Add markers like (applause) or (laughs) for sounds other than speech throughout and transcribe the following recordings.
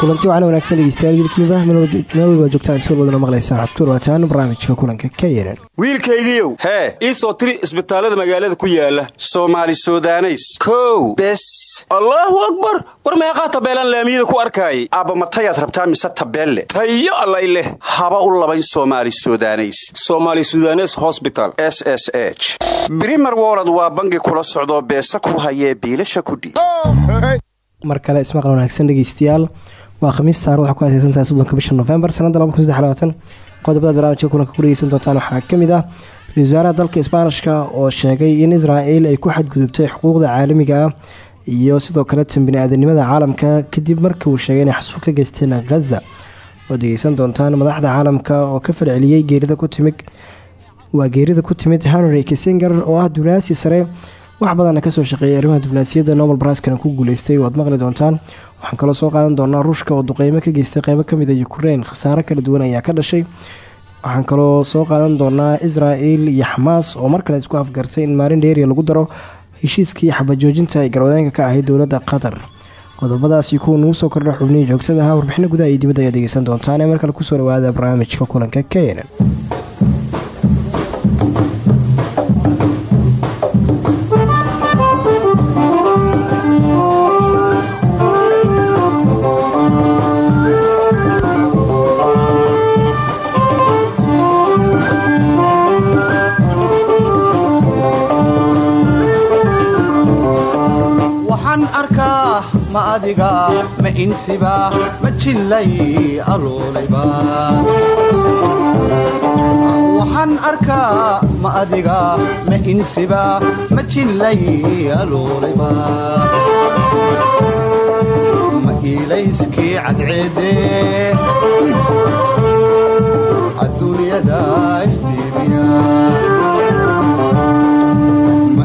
kulanti waxaana wanaagsan dhegeystayaal wiilkiiba meel walba joogtaan si walbadana maqlaysaan ku dhawaataan barnaamijka kulanka ka yeeran wiilkaygiiow hee ii soo tiri isbitaallada magaalada ku yaalla soomaali sudaneys. Kow bes. Allaahu akbar! War meeqaa tabeelaan laamiyada ku arkaayay. Aabba matayaad rabtaa mise tabeelle tayo allay leh. Haba u labayn soomaali sudaneys. Somaali sudanes hosbital s s h. Brimer wolod waa bangi kula socdoo beesa ku hayee biilasha kudhiib mar kale ismaqal wanaagsan dhegeystayaal waa khamiis taar waxaa ku aaseysantahay soddonka bisha nofembar sanadda qodobadaad barnaamijka kulanka ku dhegeysan doontaan waxaa ka mid ah ra'isul wasaaraha dalka isbaanishka oo sheegay in israel ay ku xadgudubtay xuquuqda caalamiga ah iyo sidoo kale tan bini-aadanimada caalamka kadib markii uu sheegay inay xasuuq ka geysteen khaza waad dhegeysan doontaan madaxda caalamka oo ka falceliyey geerida ku timid waa geerida ku timid henry kissinger oo ah duulaasi sare wax badanna ka soo shaqeeyay arrimaha diblomaasiyadda nobel briskana ku guuleystay waad maqli doontaan. Waxaan kaloo soo qaadan doonaa ruushka oo duqeymo ka geystay qeybo ka mid a ukrein khasaaro kala duwan ayaa ka dhashay. Waxaan kaloo soo qaadan doonaa israel iyo xamaas oo mar kale isku afgartay in maalin dheeriya lagu daro heshiiskii xabajoojinta ay garwadeenka ka ahayd dowladda qatar. Qodobadaasi kuwa nugu soo kordha xubnihii joogtadaha warbixino gudaha iyo dibadda ayaad dhegeysan doontaan. Ee mar kale ku soo dhawaada barnaamijka kulanka keenan insiba ma jillay aluulayba waxaan arkaa ma adiga ma insiba ma jillay aluulayba ma iilayskii cadceede adduunyada iftiimiya ma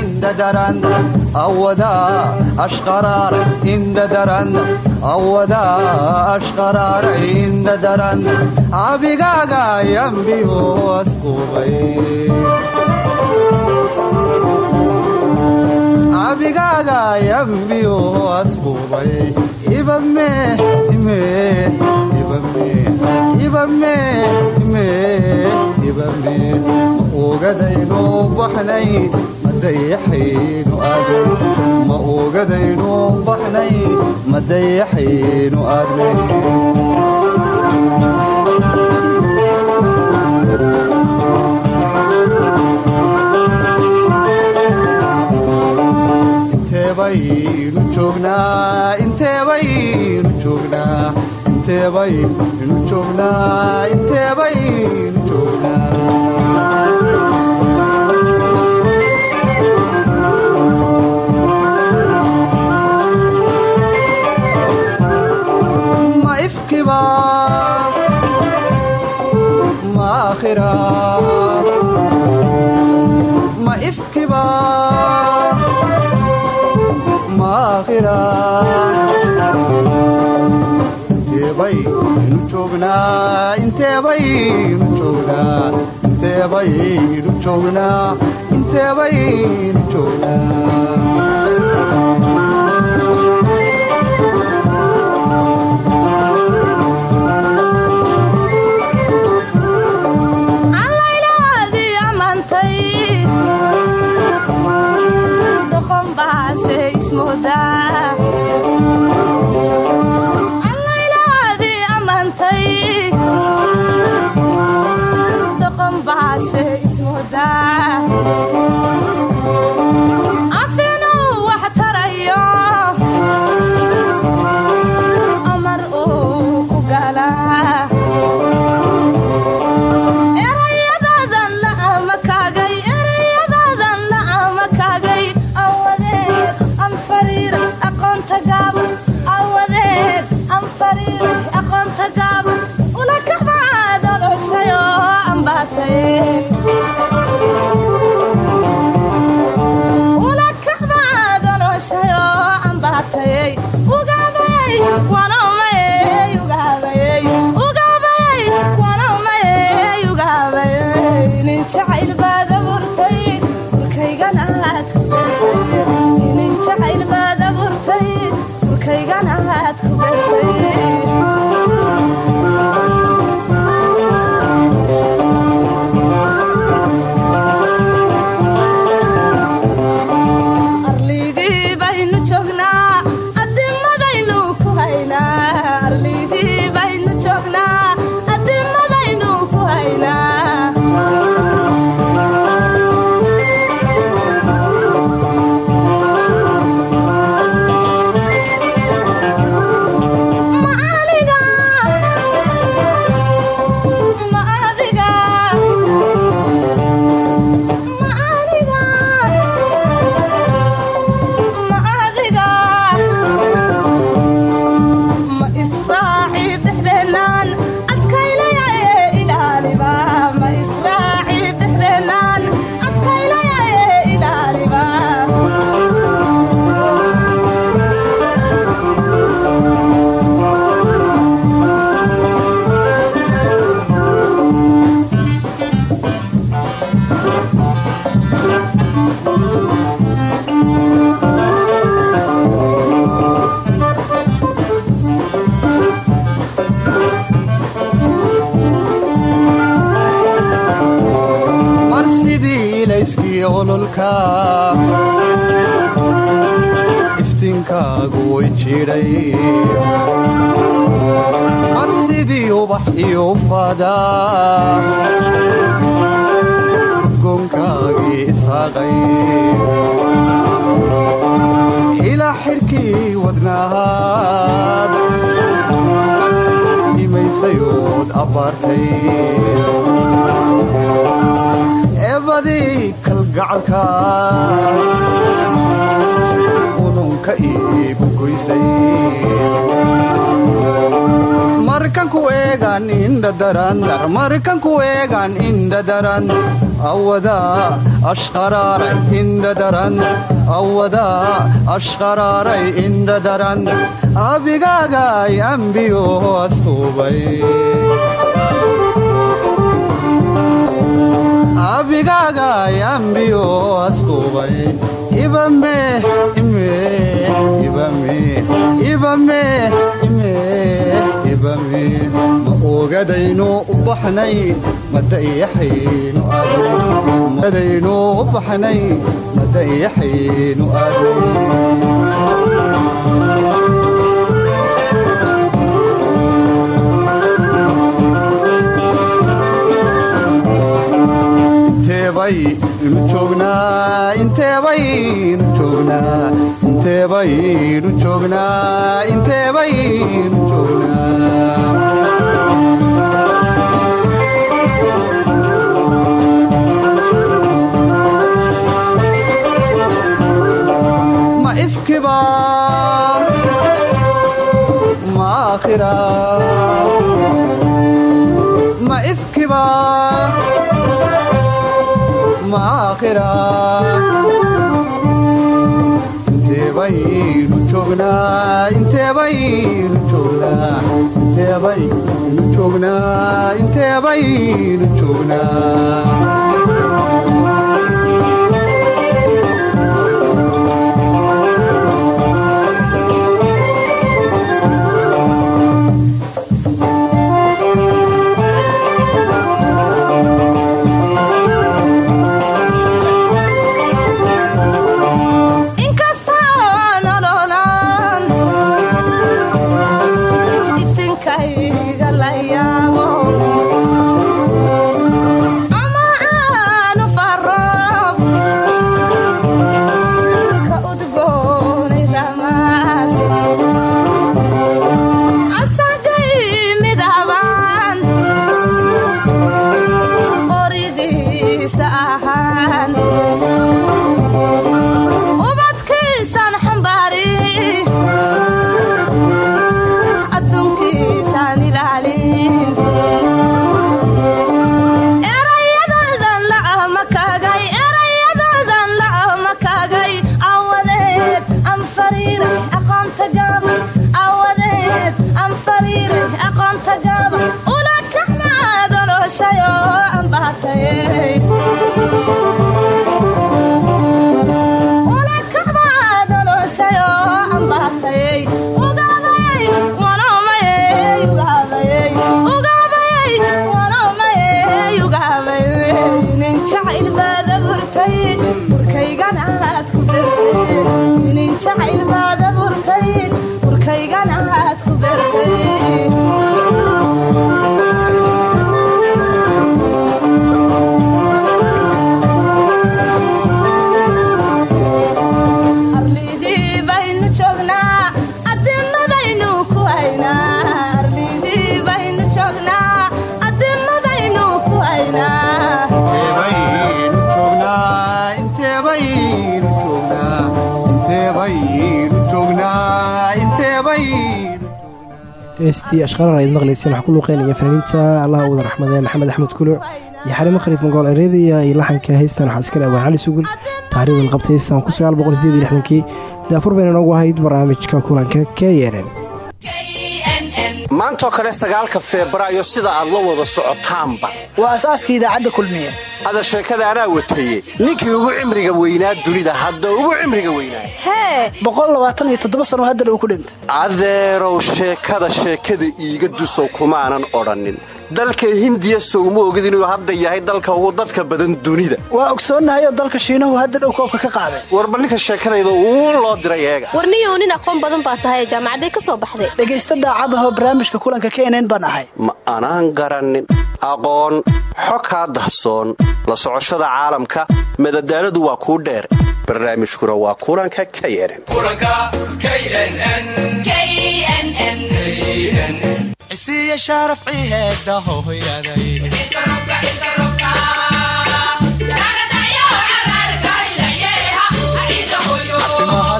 indhadarandar awada ashqaraara indhadarandar awada ashqaraara indhadarandar abigaaga yambiyo asqubay abigaaga yambiyo asqubay ibame ime ibame ibame ime ibame ogadaynu baxnay madayaxaynu aagnay ma ogadaynu baxnay madayaxaynu aagnay inteebaynu joognaa inteebaynu joognaa inteebaynu joognaa inteebaynu joognaa ma ifkiba ma akhira inteebaynu joognaa joognaa ashqaraaray indha daran awwadaa ashqaraaray indha ambiyo asubay abigaagaay ambiyo asqubay ibame ime ibame ibame ime ibame ogadaynu u baxnay madayaxaynu aadaynu u baxnay madayaxaynu aaday inteebaynu joognaa inteebaynu joognaa maakhira ma ifkiba maakhira inteebaynu joognaa inteebaynu joognaa inteebaynu joognaa inteebaynu joognaa heestii ashqarar ayd maqlayseen waxaa ku luuqeynaya fanaaniinta allah wada raxmadee maxamed axmed kuluc iyo xalimo khaliif magool ereedaya iyo laxanka heystan waxaa iskale awaan cali sugul taariikhda la qabtay heystan ku sagaal boqol sideed iyo lixdankii. Daafur bayna noogu ahayd barnaamijka kulanka k n n. Maantoo kale sagaalka febraayo sida aad la wada socotaanba. Waa asaaska idaacadda kulmiye ada sheekada anaa wataye ninkii ugu cimriga weynaa dunida hadda ugu cimriga weynaa. Hee uu ku dhintay. Adeerow sheekada sheekada iiga dusow kumaanan odhannin. Dalka hindiya sowma ogid inuu hadda yahay dalka ugu dadka badan dunida. Waa ogsoonnahay oo dalka shiinahu hadda dhow koobka ka qaaday. Warba ninka sheekadayda uu loo diray eega. Warniyow nin aqoon badan baa tahay jaamacaday ka soo baxday. Dhegaysta daacadahoo barnaamijka kulanka baan ahay. Ma anaan garannin aqoon xo kaa dahsoon la socoshada caalamka madadaaladu waa kuu dheer. Barnaamijkuna waa kulanka k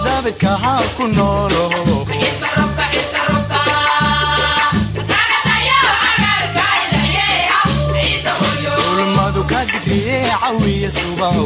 daabidka haan ku noolo cawiya subaho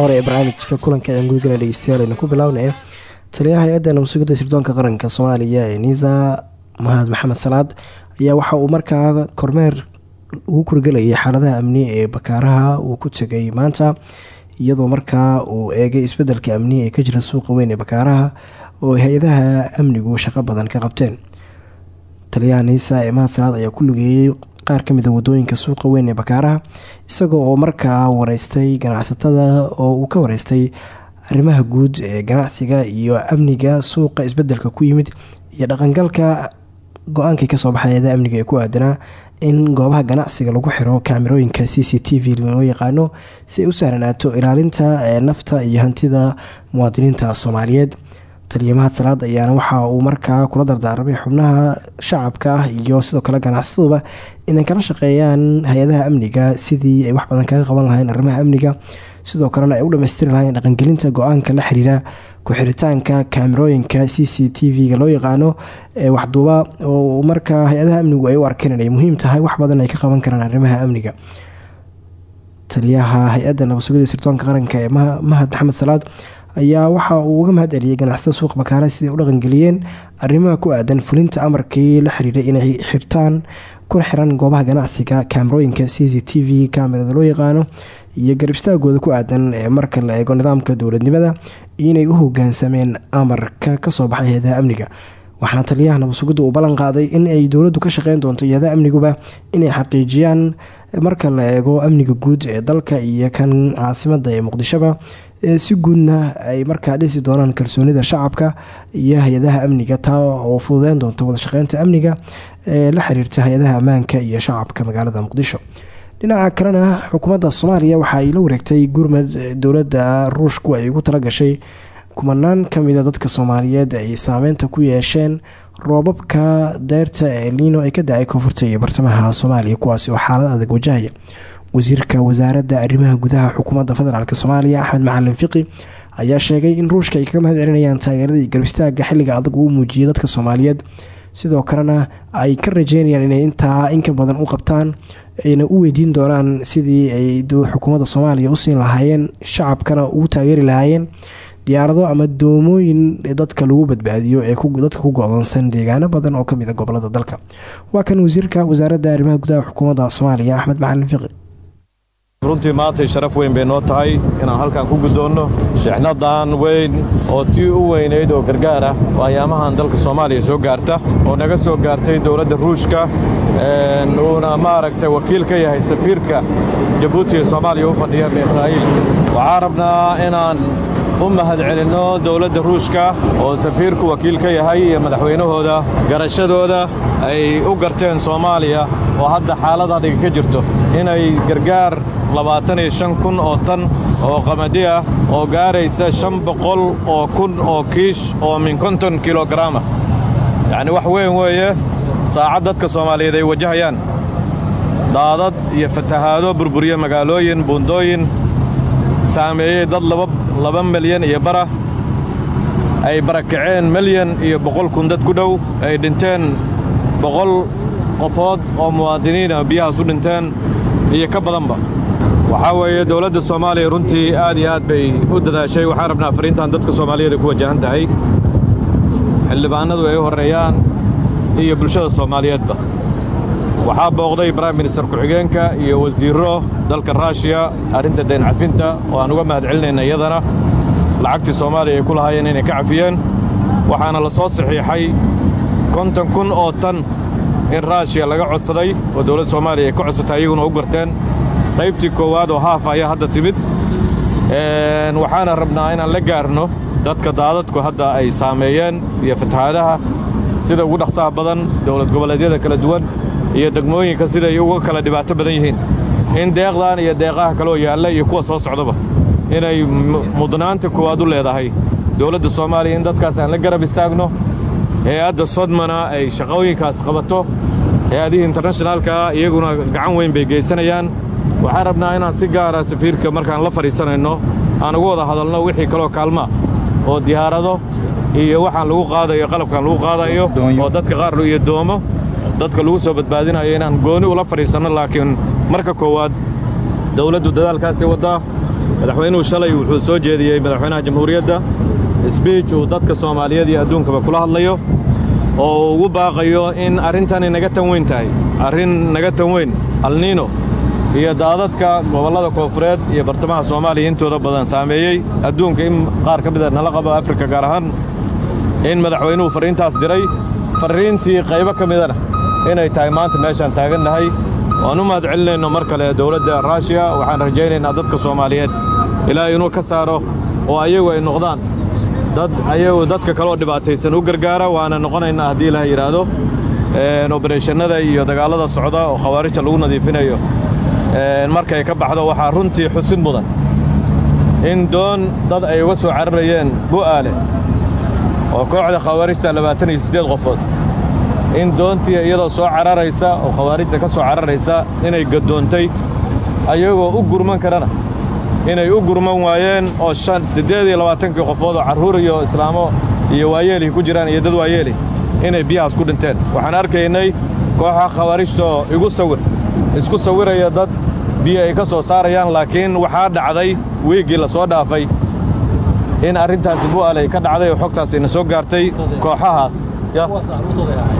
hore ee barnaamijka kulanka ayaan gudagala dhegeystayaal aynu ku bilownaya taliyaha hay'adda nabadsugadda sirdoonka qaranka soomaaliya ee niisa mahad maxamed salaad ayaa waxa uu markaa kormeer ugu kurgelayay xaaladaha amni ee bakaaraha uu ku tegay maanta iyadoo markaa uu eegay isbeddelka amni ee ka jira suuqa weyn ee bakaaraha oo hay'adaha amnigu shaqo badan ka qabteen. Taliyaha niisa ee mahad salaad ayaa ku lugeeyey qaar ka mid a waddooyinka suuqa weyn ee bakaaraha isagoo oo markaa wareystay ganacsatada oo uu ka wareystay arrimaha guud ee ganacsiga iyo amniga suuqa isbeddelka ku yimid iyo dhaqangalka go'aankii ka soo baxay hay'adaha amniga ee ku aadanaa in goobaha ganacsiga lagu xiro kaamirooyinka c c t v loo yaqaano si ay u sahlanaato ilaalinta ee nafta iyo hantida muwaadiniinta soomaaliyeed. Taliya salaad ayaana waxa uu markaa kula dardaaramay xubnaha shacabka ah iyo sidoo kale ganacsataduba inay kala shaqeeyaan hay'adaha amniga sidii ay wax badan kaga qaban lahayn arrimaha amniga sidoo kalena ay u dhammaystiri lahayn dhaqangelinta go'aanka la xiriira ku-xiritaanka kaamirooyinka c c t v-ga loo yaqaano ee waxduuba oo markaa hay'adaha amnigu ay u arkeen inay muhiim tahay wax badan ay ka qaban karaan arrimaha amniga. Taliyaha hay'adda nabadsugida sirdoonka qaranka ee mahad maxamed salaad ayaa waxa uu uga mahad celiyey ganacsatada suuq bakaara siday u dhaqangeliyeen arrimaha ku aadan fulinta amarkii la xiriiray inay xirtaan kuna xiran goobaha ganacsiga kaamirooyinka c c loo yaqaano iyo garibstaagooda ku aadan ee marka la eego nidaamka dowladnimada inay u hogaansameen amarka ka soo baxay hay'adaha amniga. Waxaana taliyaha nabadsugidda uu ballan qaaday in ay dowladdu ka shaqeyn doonto hay'adaha amniguba inay xaqiijiyaan marka la eego amniga guud ee dalka iyo kan caasimada ee muqdishoba si guudna ay markaa dhisi doonaan kalsoonida shacabka iyo hay'adaha amniga taa oo fududeyn doonta wadashaqeynta amniga ee la xiriirta hay'adaha ammaanka iyo shacabka magaalada muqdisho dhinaca kalena xukuumadda soomaaliya waxa ay la wareegtay gurmad dowladda ruushku ay ugu talagashay kumanaan ka mida dadka soomaaliyeed ay saameynta ku yeesheen roobabka deyrta ee liino ay ka da'ay koonfurta iyo bartamaha soomaaliya kuwaasi oo xaalad adag wajahaya. Wasiirka wasaaradda arrimaha gudaha xukuumadda federaalk soomaaliya axmed macalin fiqi ayaa sheegay in ruushka ay kaga mahad celinayaan taageeradii garbistaagga xilliga adag uu muujiyay dadka soomaaliyeed. Sidoo kalena ay ka rajeynayaan inay intaa inka badan u qabtaan ayna u weydiin doonaan sidii ay xukuumadda soomaaliya u siin lahaayeen shacabkana ugu taageeri lahaayeen diyaarado ama doomooyin dadka lagu badbaadiyo ee dadka ku go-doonsan deegaano badan oo ka mid a gobollada dalka. Waa kan wasiirka wasaaradda arrimaha gudaha xukuumadda soomaaliya axmed macalin fiqi runtii maantay sharaf weyn bay noo tahay inaan halkan ku guddoonno. Shixnadan weyn oo tii u weynayd oo gargaar ah oo ayaamahan dalka soomaaliya soo gaarta oo naga soo gaartay dowladda ruushka uuna maaragtay wakiil ka yahay safiirka jabuuti ee soomaaliya u fadhiya israa'iil waxaan rabnaa inaan u mahad celinno dowladda ruushka oo safiirku wakiil ka yahay iyo madaxweynahooda garashadooda ay u garteen soomaaliya oo hadda xaalad adhiga ka jirto inay gargaar labaatan iyo shan kun oo tan oo qamadi ah oo gaaraysa shan boqol oo kun oo kiish oo min konton kilogaraama yacni wax weyn weeye saacad dadka soomaaliyeed ay wajahayaan. Daadad iyo fatahaado burburiya magaalooyin buundooyin saameeyey dad laba milyan iyo bara ay barakaceen milyan iyo boqol kun dad ku dhow ay dhinteen boqol qofood oo muwaadiniina biyahaas u dhinteen iyo ka badanba waxaa weeye dowladda soomaaliya runtii aad iyo aad bay u dadaashay. Waxaan rabnaa fariintan dadka soomaaliyeed ay ku wajahan tahay xildhibaanadu ay u horreeyaan iyo bulshada soomaaliyeedba. Waxaa booqday brime minister ku-xigeenka iyo wasiirro dalka raashiya arrinta dayn cafinta oo aan uga mahad celinayna iyadana. Lacagtii soomaaliya ay ku lahaayeen inay ka cafiyeen. Waxaana la soo saxiixay konton kun oo tan in raashiya laga codsaday oo dowladda soomaaliya ay ka codsatay iyaguna u garteen qaybtii koowaad oo haaf ayaa hadda timid. Waxaana rabnaa inaan la gaarno dadka daadadku hadda ay saameeyeen iyo fatahaadaha sida ugu dhaqsaha badan dowlad goboleedyada kala duwan iyo degmooyinka siday uga kala dhibaato badan yihiin. In deeqdan iyo deeqaha kaloo yaalla iyo kuwa soo socdaba inay mudnaanta koowaad u leedahay. Dowladda soomaaliya in dadkaas aan la garab istaagno hay'adda sodmana ay shaqooyinkaas qabato hay'adihii internashinaalkaa iyaguna gacan weyn bay geysanayaan waxaan rabnaa inaan si gaara safiirka markaan la fadhiisanayno aan ugu wada hadalno wixii kaloo kaalmaa oo diyaarado iyo waxaan lagu qaadayo qalabkaan lagu qaadayo oo dadka qaar iyo doomo dadka lagu soo badbaadinayo inaan gooni ula fadhiisanno laakiin marka koowaad dowladdu dadaalkaasi waddaa madaxweynuhu shalay wuxuu soo jeediyey madaxweynaha jamhuuriyadda. Sbiij uu dadka soomaaliyeed iyo adduunkaba kula hadlayo oo ugu baaqayo in arrintani naga tan weyn tahay. Arrin naga tan weyn alniino iyo daadadka gobollada koonfureed iyo bartamaha soomaaliya intooda badan saameeyey. Adduunka in qaar ka mida nala qabo afrika gaar ahaan in madaxweynuhu farriintaas diray farriintii qaybo ka midana inay tahay maanta meeshaan taagannahay waan u mahad celinayno mar kale dowladda raashiya waxaan rajaynaynaa dadka soomaaliyeed. Ilaahay inuu ka saaro oo ayagu ay noqdaan dad ayagu dadka kaloo dhibaataysan u gargaara waana noqonaynaa haddii ilaah yidhaahdo obareshannada iyo dagaallada socda oo khawaarijta lagu nadiifinayo markay ka baxdo waxaa runtii xusid mudan in doon dad ay uga soo cararayeen bu'aale oo kooxda khawaarijta labaatan iyo siddeed qofood. In doontii iyadoo soo cararaysa oo khawaarijta ka soo cararaysa inay gaddoontay ayagoo u gurman karana. Inay u gurman waayeen oo shan siddeed iyo labaatankii qofood oo carruur iyo islaamo iyo waayeelih ku jiraan iyo dad waayeelih inay biyahaas ku dhinteen. Waxaan arkaynay kooxa khawaarijtaoo igu sawir isku sawiraya dad biyo ay ka soo saarayaan laakiin waxaa dhacday wiiggii la soo dhaafay in arrintaasi bu'aal ay ka dhacday oo xogtaasayna soo gaartay kooxahaas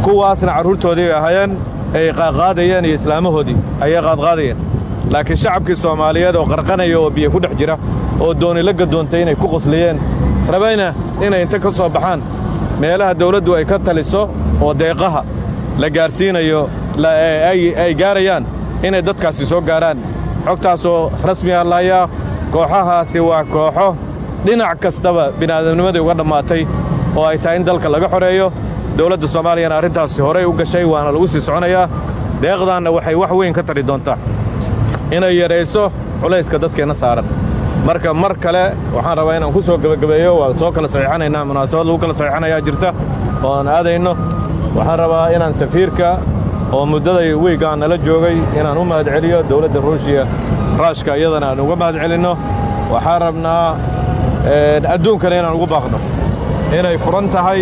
kuwaasna carruurtoodii ay ahaayeen ay qaadqaadayeen iyo islaamahoodii ayay qaadqaadayeen. Laakiin shacabkii soomaaliyeed oo qarqanaya oo biyo ku dhex jira oo dooni la gadoontay inay ku qosliyeen rabayna inay inta ka soo baxaan meelaha dawladdu ay ka taliso oo deeqaha la gaarsiinayo ay gaarayaan inay dadkaasi soo gaaraan. Xogtaasoo rasmiga lahayaa kooxahaasi waa kooxo dhinac kastaba bini'aadamnimadii uga dhammaatay oo ay tahay in dalka laga xoreeyo. Dowladda soomaaliyana arrintaasi horay u gashay waana lagu sii soconayaa deeqdaanna waxay wax weyn ka tari doontaa inay yarayso culayska dadkeenna saaran. Marka mar kale waxaan rabaa inaan ku soo gebagabeeyo waa soo kala saxiixanaynaa munaasabad lagu kala saxiixanayaa jirta oo aan aadayno. Waxaan rabaa inaan safiirka oo muddaday weygaan nala joogay inaan u mahad celiyo dowladda ruushiya raashka iyadana aan uga mahad celinno waxaan rabnaa adduunkana inaan ugu baaqno. Inay furan tahay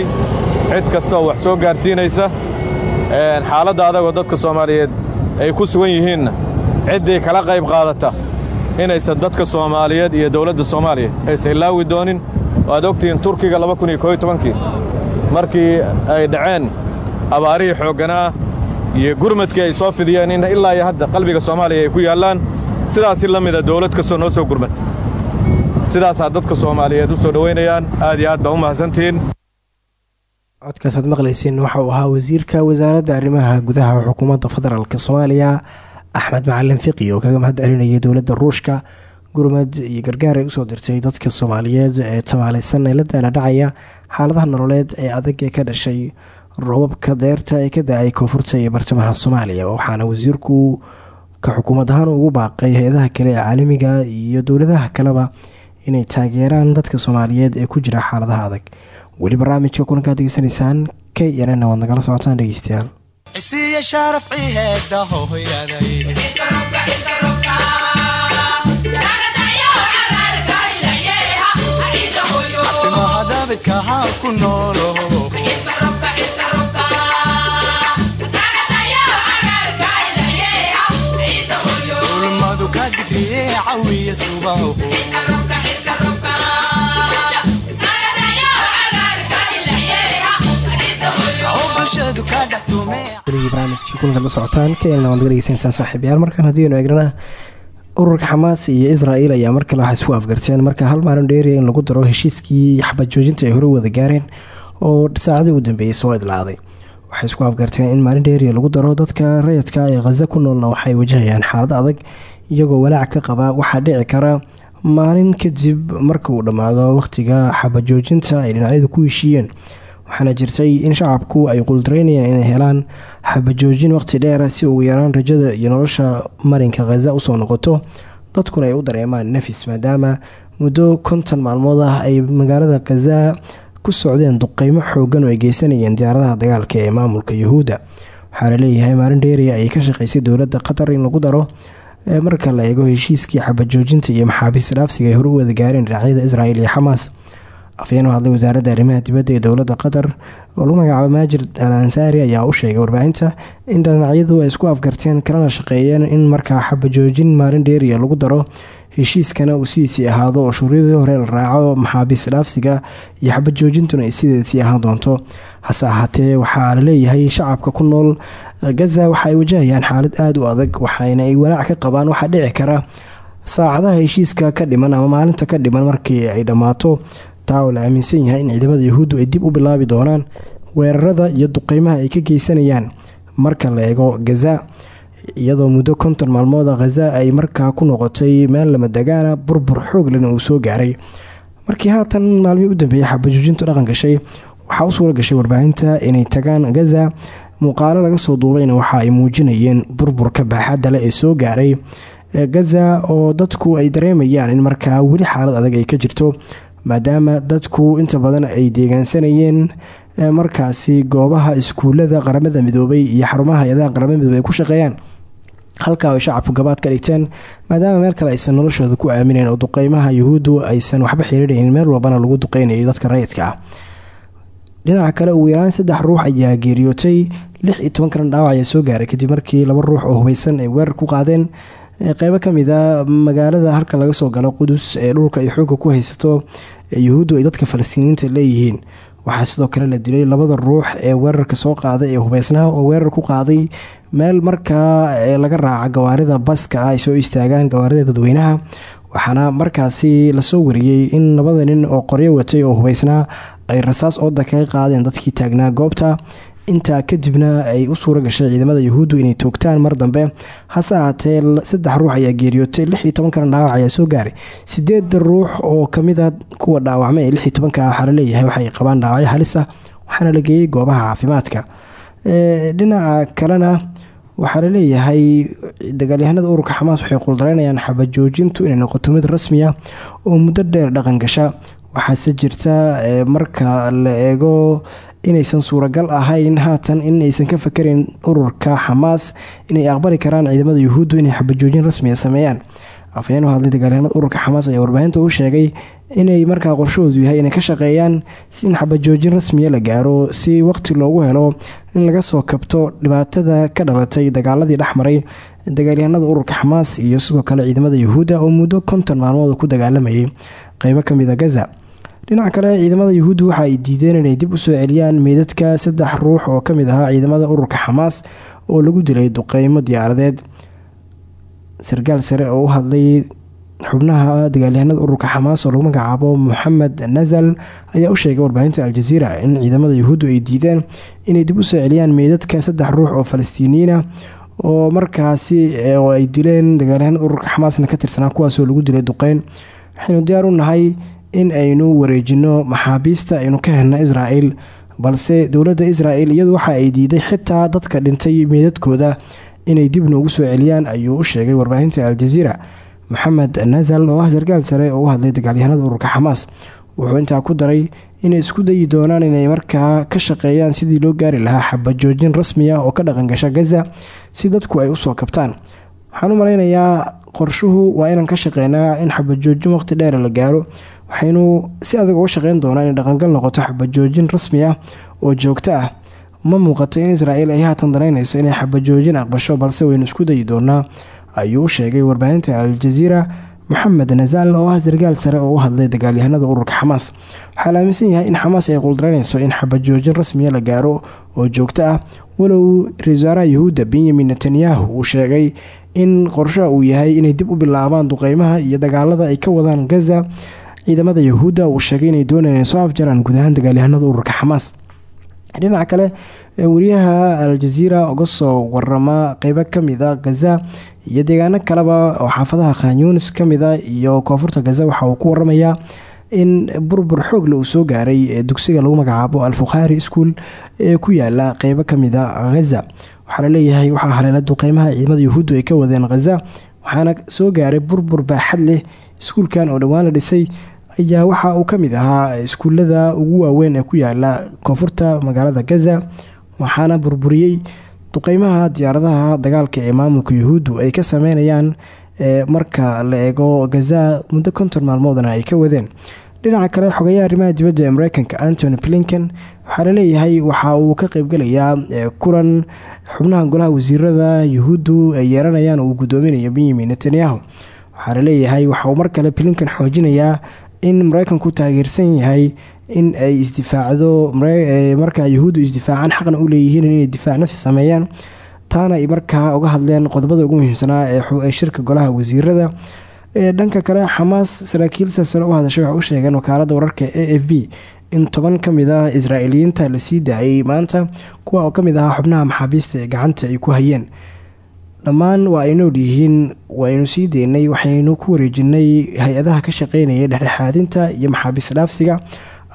cid kasta oo wax soo gaarsiinaysa. Xaaladda adagoo dadka soomaaliyeed ay ku sugan yihiinna ciddii kala qayb qaadata. Inaysan dadka soomaaliyeed iyo dowladda soomaaliya aysan ilaawi doonin. Waad ogtihiin turkiga kii markii ay dhaceen abaarihii xoogganaa iyo gurmadkii ay soo fidiyeen in ilaa iyo hadda qalbiga soomaaliya ay ku yaallaan. Sidaasi la mida dowlad kastoo noo soo gurmata sidaasaa dadka soomaaliyeed u soo dhowaynayaan aad iyo aad baa u mahadsantihiin codkaasaad maqlayseen waxa uu ahaa wasiirka wasaaradda arrimaha gudaha xukuumadda federaalk soomaaliya axmed macalin fiqi oo kaga mahad celinayay dowladda ruushka. Gurmad iyo gargaar ay u soo dirtay dadka soomaaliyeed ee tabaalaysan ee la daala dhacaya xaaladaha nololeed ee adag ee ka dhashay roobabka deerta ee ka da'ay koonfurta iyo bartamaha soomaaliya. Waxaana wasiirku ka xukuumad ahaan ugu baaqay hay'adaha kale ee caalamiga iyo dowladaha kaleba inay taageeraan dadka soomaaliyeed ee ku jira xaaladaha adag. Weli barnaamijka kulankaad degeysanaysaan k nn waad nagala socotaan dhegeystayaal ku barnaamijka kulankaad la ururka xamaas iyo israa'iil ayaa mar kale isku afgarteen. Marka hal maalin dheeriya in lagu daro heshiiskii xabad joojinta ay hore wada gaareen oo saacadii u dambeeyey soo idlaaday. Waxay isku afgarteen in maalin dheeriya lagu daro dadka rayidka ee khaza ku noolna waxay wajahayaan xaalad adag iyagoo walaac ka qaba waxaa dhici kara maalin kadib marka uu dhammaado wakhtiga xabad joojinta ay dhinacyadu ku heshiiyeen. Waxaana jirtay in shacabku ay quldareynayaan inay helaan xabajoojin waqti dheer si ugu yaraan rajada iyo nolosha marinka khaza u soo noqoto. Dadkuna ay u dareemaan nafis maadaama muddo konton maalmood ah ay magaalada khaza ku socdeen duqeymo xoogan oo ay geysanayeen diyaaradaha dagaalka ee maamulka yuhuudda. Waxaa la leeyahay maalin dheeriya ay ka shaqeysay dowladda qatar in lagu daro marka la eego heshiiskii xabajoojinta iyo maxaabiis dhaafsiga ay hore u wada gaareen dhinacyada israel iyo xamaas afayeen u hadlay wasaaradda arrimaha dibadda ee dowladda qatar oo lagu magacaabo maajir al ansaari ayaa u sheegay warbaahinta in dhinacyadu ay isku afgarteen kalana shaqeeyeen in markaa xabajoojin maalin dheeriya lagu daro heshiiskana uu sidiisii ahaado oo shuruudii hore la raaco maxaabiis dhaafsiga iyo xabajoojintuna ay sideesii ahaan doonto. Hase ahaatee waxaa la leeyahay shacabka ku nool gaza waxa ay wajahayaan xaalad aada u adag waxayna ay walaac ka qabaan waxaa dhici kara. Saacadaha heshiiska ka dhiman ama maalinta ka dhiman markii ay dhammaato taa oo la aaminsan yahay in ciidamada yuhuuddu ay dib u bilaabi doonaan weerarada iyo duqeymaha ay ka geysanayaan marka la eego gaza iyadoo muddo konton maalmooda khaza ay markaa ku noqotay meel lama degaana burbur xooglan uu soo gaaray. Markii haatan maalmihii u dambeeyey xabajoojintu dhaqan gashay. Waxaa u suura gashay warbaahinta inay tagaan gaza muuqaalo laga soo duubayna waxa ay muujinayeen burburka baaxadda leh ee soo gaaray. Gaza oo dadku ay dareemayaan in markaa weli xaalad adag ay ka jirto maadaama dadku inta badan ay deegaansanayeen markaasi goobaha iskuulada qaramada midoobay iyo xarumaha hay'adaha qaramada midoobey ay ku shaqeeyaan halkaa ay shacabku gabaad ka dhigteen maadaama meel kale aysan noloshooda ku aamineen oo duqeymaha yuhuuddu aysan waxba xiriiraynin meel walbana lagu duqeynayo dadka rayidka ah. Dhinaca kale ugu yaraan saddex ruux ayaa geeriyootay lix iyo dhaawac ayaa soo gaaray kadib markii laba ruux oo hubeysan ay weerar ku qaadeen. Qeybo ka mid a magaalada halka laga soo galo qudus ee dhulka ay xoogga ku haysato yuhuuddu ay dadka falastiiniyiinta leeyihiin waxaa sidoo kale la dilay labada ruux ee weerarka soo qaaday ee hubeysnaha oo weerar ku qaaday meel markaa laga raaca gawaarida baska ay soo istaagaan gawaarida dadweynaha. Waxaana markaasi la soo wariyey in labada nin oo qoryo watay oo hubeysnaa ay rasaas ooda kaga qaadeen dadkii taagnaa goobta intaa kadibna ay u suura gashay ciidamada yuhuuddu inay toogtaan. Mar dambe hase ahaatee saddex ruux ayaa geeriyootay lix iyo dhaawac ayaa soo gaaray. Sideeda ruux oo ka mid a kuwa dhaawacmay ee lix iyo waxay qabaan dhaawacyo halis ah waxaana la geeyey goobaha caafimaadka. Dhinaca kalena waxaa la leeyahay dagaalyahanada ururka xamaas waxay quldareynayaan xabajoojintu inay noqoto mid rasmi ah oo muddo dheer dhaqan gasha. Waxaase jirta marka la eego inaysan suuragal ahayn haatan in aysan ka fakerin ururka xamaas inay aqbali karaan ciidamada yuhuuddu inay xabajoojin rasmiya sameeyaan. Afhayeen u hadlay dagaalyahanada ururka xamaas ayaa warbaahinta u sheegay inay markaa qorshahoodu yahay inay ka shaqeeyaan si in xabajoojin rasmiya la gaaro si waqti loogu helo in laga soo kabto dhibaatada ka dhalatay dagaaladii dhexmaray dagaalyahanada ururka xamaas iyo sidoo kale ciidamada yuhuudda oo muddo konton maalmood ku dagaalamayay qeybo ka mid a gaza dhinaca kale ciidamada yuhuudda waxa ay diideen inay dib u soo celiyaan meydadka saddex ruux oo ka mid ahaa ciidamada ururka xamaas oo lagu dilay duqeymo diyaaradeed. Sarkaal sare oo u hadlay xubnaha dagaalyahanada ururka xamaas oo lagu magacaabo moxamed nazal ayaa u sheegay warbaahinta al-jaziira in ciidamada yuhuuddu ay diideen inay dib u soo celiyaan meydadka saddex ruux oo falastiiniyiina oo markaasi oo ay dileen dagaalyahanada ururka xamaasna ka tirsanaa kuwaasoo lagu dilay duqeyn. Waxaynu diyaar u nahay in aynu wareejino maxaabiista aynu ka helna israa'el balse dowladda israa'el iyadu waxa ay diiday xitaa dadka dhintay meydadkooda inay dib noogu soo celiyaan ayuu u sheegay warbaahinta al-jaziira maxamed nazal oo ah sarkaal sare oo u hadlay dagaalyahanada ururka xamaas wuxuu intaa ku daray inay isku dayi doonaan inay markaa ka shaqeeyaan sidii loo gaari lahaa xabajoojin rasmi ah oo ka dhaqangasha gaza si dadku ay u soo kabtaan. Waxaan u malaynayaa qorshuhu waa inaan ka shaqeynaa in xabajoojin waqti dheer la gaaro waxaynu si adag uga shaqeyn doonaa inay dhaqangal noqoto xabajoojin rasmi ah oo joogto ah. Ma muuqato in israel ay haatan danaynayso inay xabajoojin aqbasho balse waynu isku dayi doonaa ayuu u sheegay warbaahinta al-jaziira moxamed nazaal oo ah sarkaal sare oo u hadlay dagaalyahanada ururka xamaas waxaa la aaminsan yahay in xamaas ay quldareynayso in xabajoojin rasmiya la gaaro oo joogto ah. Walow ra'isul wasaaraha benyamin netanyahu uu sheegay in qorshaha uu yahay inay dib u bilaabaan duqeymaha iyo dagaalada ay ka wadaan gaza ciidamada yuhuudda uu sheegay inay doonayaan soo afjaraan guud ahaan dagaalyahanada ururka xamaas. Dhinaca kale wariyaha al-jaziira uga soo warama qeybo ka mid a gaza iyo deegaano kaleba oo xaafadaha khanyunis ka mid a iyo koonfurta gaza waxa uu ku waramayaa in burbur xoogle uu soo gaaray dugsiga lagu magacaabo al-fukhaari school ee ku yaalla qeybo ka mid a ghaza waxaa la leeyahay waxaa haleela duqeymaha ciidamada yuhuuddu ay ka wadeen ghaza waxaana soo gaaray burbur baaxad leh. Iskuulkan oo dhowaan la dhisay ayaa waxa uu ka mid ahaa iskuulada ugu waaweyn ee ku yaalla koonfurta magaalada gaza waxaana burburiyey duqeymaha diyaaradaha dagaalka ee maamulka yuhuuddu ay ka sameynayaan marka la eego gaza muddo konton maalmoodna ay ka wadeen. Dhinaca kale xogayaha arrimaha dibadda ee mareykanka antony blinken waxaa la leeyahay waxa uu ka qeybgelayaa kulan xubnaha golaha wasiirada yuhuuddu ay yeeranayaan uu gudoominayo benyamin netanyahu. Waxaa la leeyahay waxa uu mar kale blinken xoojinayaa in mareykanku taageersan yahay in ay isdifaacdo markaa yuhuuddu isdifaacaan xaqna u leeyihiin inay difaac nafsi sameeyaan. Taana ay markaa uga hadleen qodobada ugu muhiimsanaa ee shirka golaha wasiirada. Dhanka kale xamaas saraakiil silsilo u hadashay waxay u sheegeen wakaalada wararka a f b in toban ka mid ah israa'iiliyiinta la sii daayay maanta kuwa oo ka mid ahaa xubnaha maxaabiista ee gacanta ay ku hayeen dhammaan waa ay nool yihiin waynu sii deynay waxaynu ku wareejinay hay'adaha ka shaqeynaya dhexdhexaadinta iyo maxaabiis dhaafsiga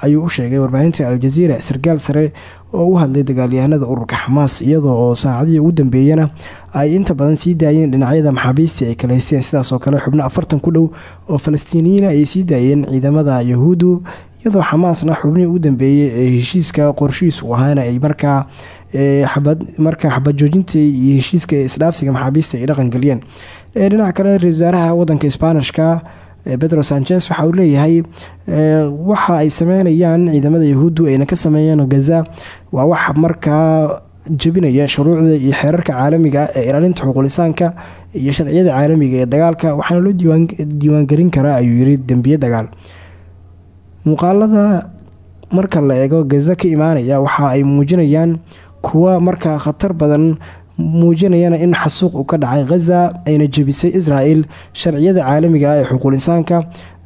ayuu u sheegay warbaahinta al-jaziira sarkaal sare oo u hadlay dagaalyahanada ururka xamaas iyadoo oo saacadihii ugu dambeeyana ay inta badan sii daayeen dhinacyada maxaabiistii ay kala haysteen sidaasoo kale xubno afartan ku dhow oo falastiiniyiina ay sii daayeen ciidamada yahuuddu iyadoo xamaasna xubnihii ugu dambeeyey ee heshiiska qorshihiisu ahaana ay markaa markaa xabajoojinta iyo heshiiska isdhaafsiga maxaabiista ay dhaqangeliyeen dhinaca kale wasaaraha wadanka sbaanishka pedro sanchez waxa uu leeyahay waxa ay sameynayaan ciidamada yahuuddu ayna ka sameeyeen gaza waa wax markaa jebinaya shuruucda iyo xeerarka caalamiga ee ilaalinta xuquulisaanka iyo sharciyada caalamiga ee dagaalka waxaana loo diiwaangelin karaa ayuu yiri dembiye dagaal muuqaalada marka la eego gaza ka imaanaya waxa ay muujinayaan kuwa markaa khatar badan muujinayana in xasuuq uu ka dhacay khaza ayna jebisay israel sharciyada caalamiga ah ee xuquulisaanka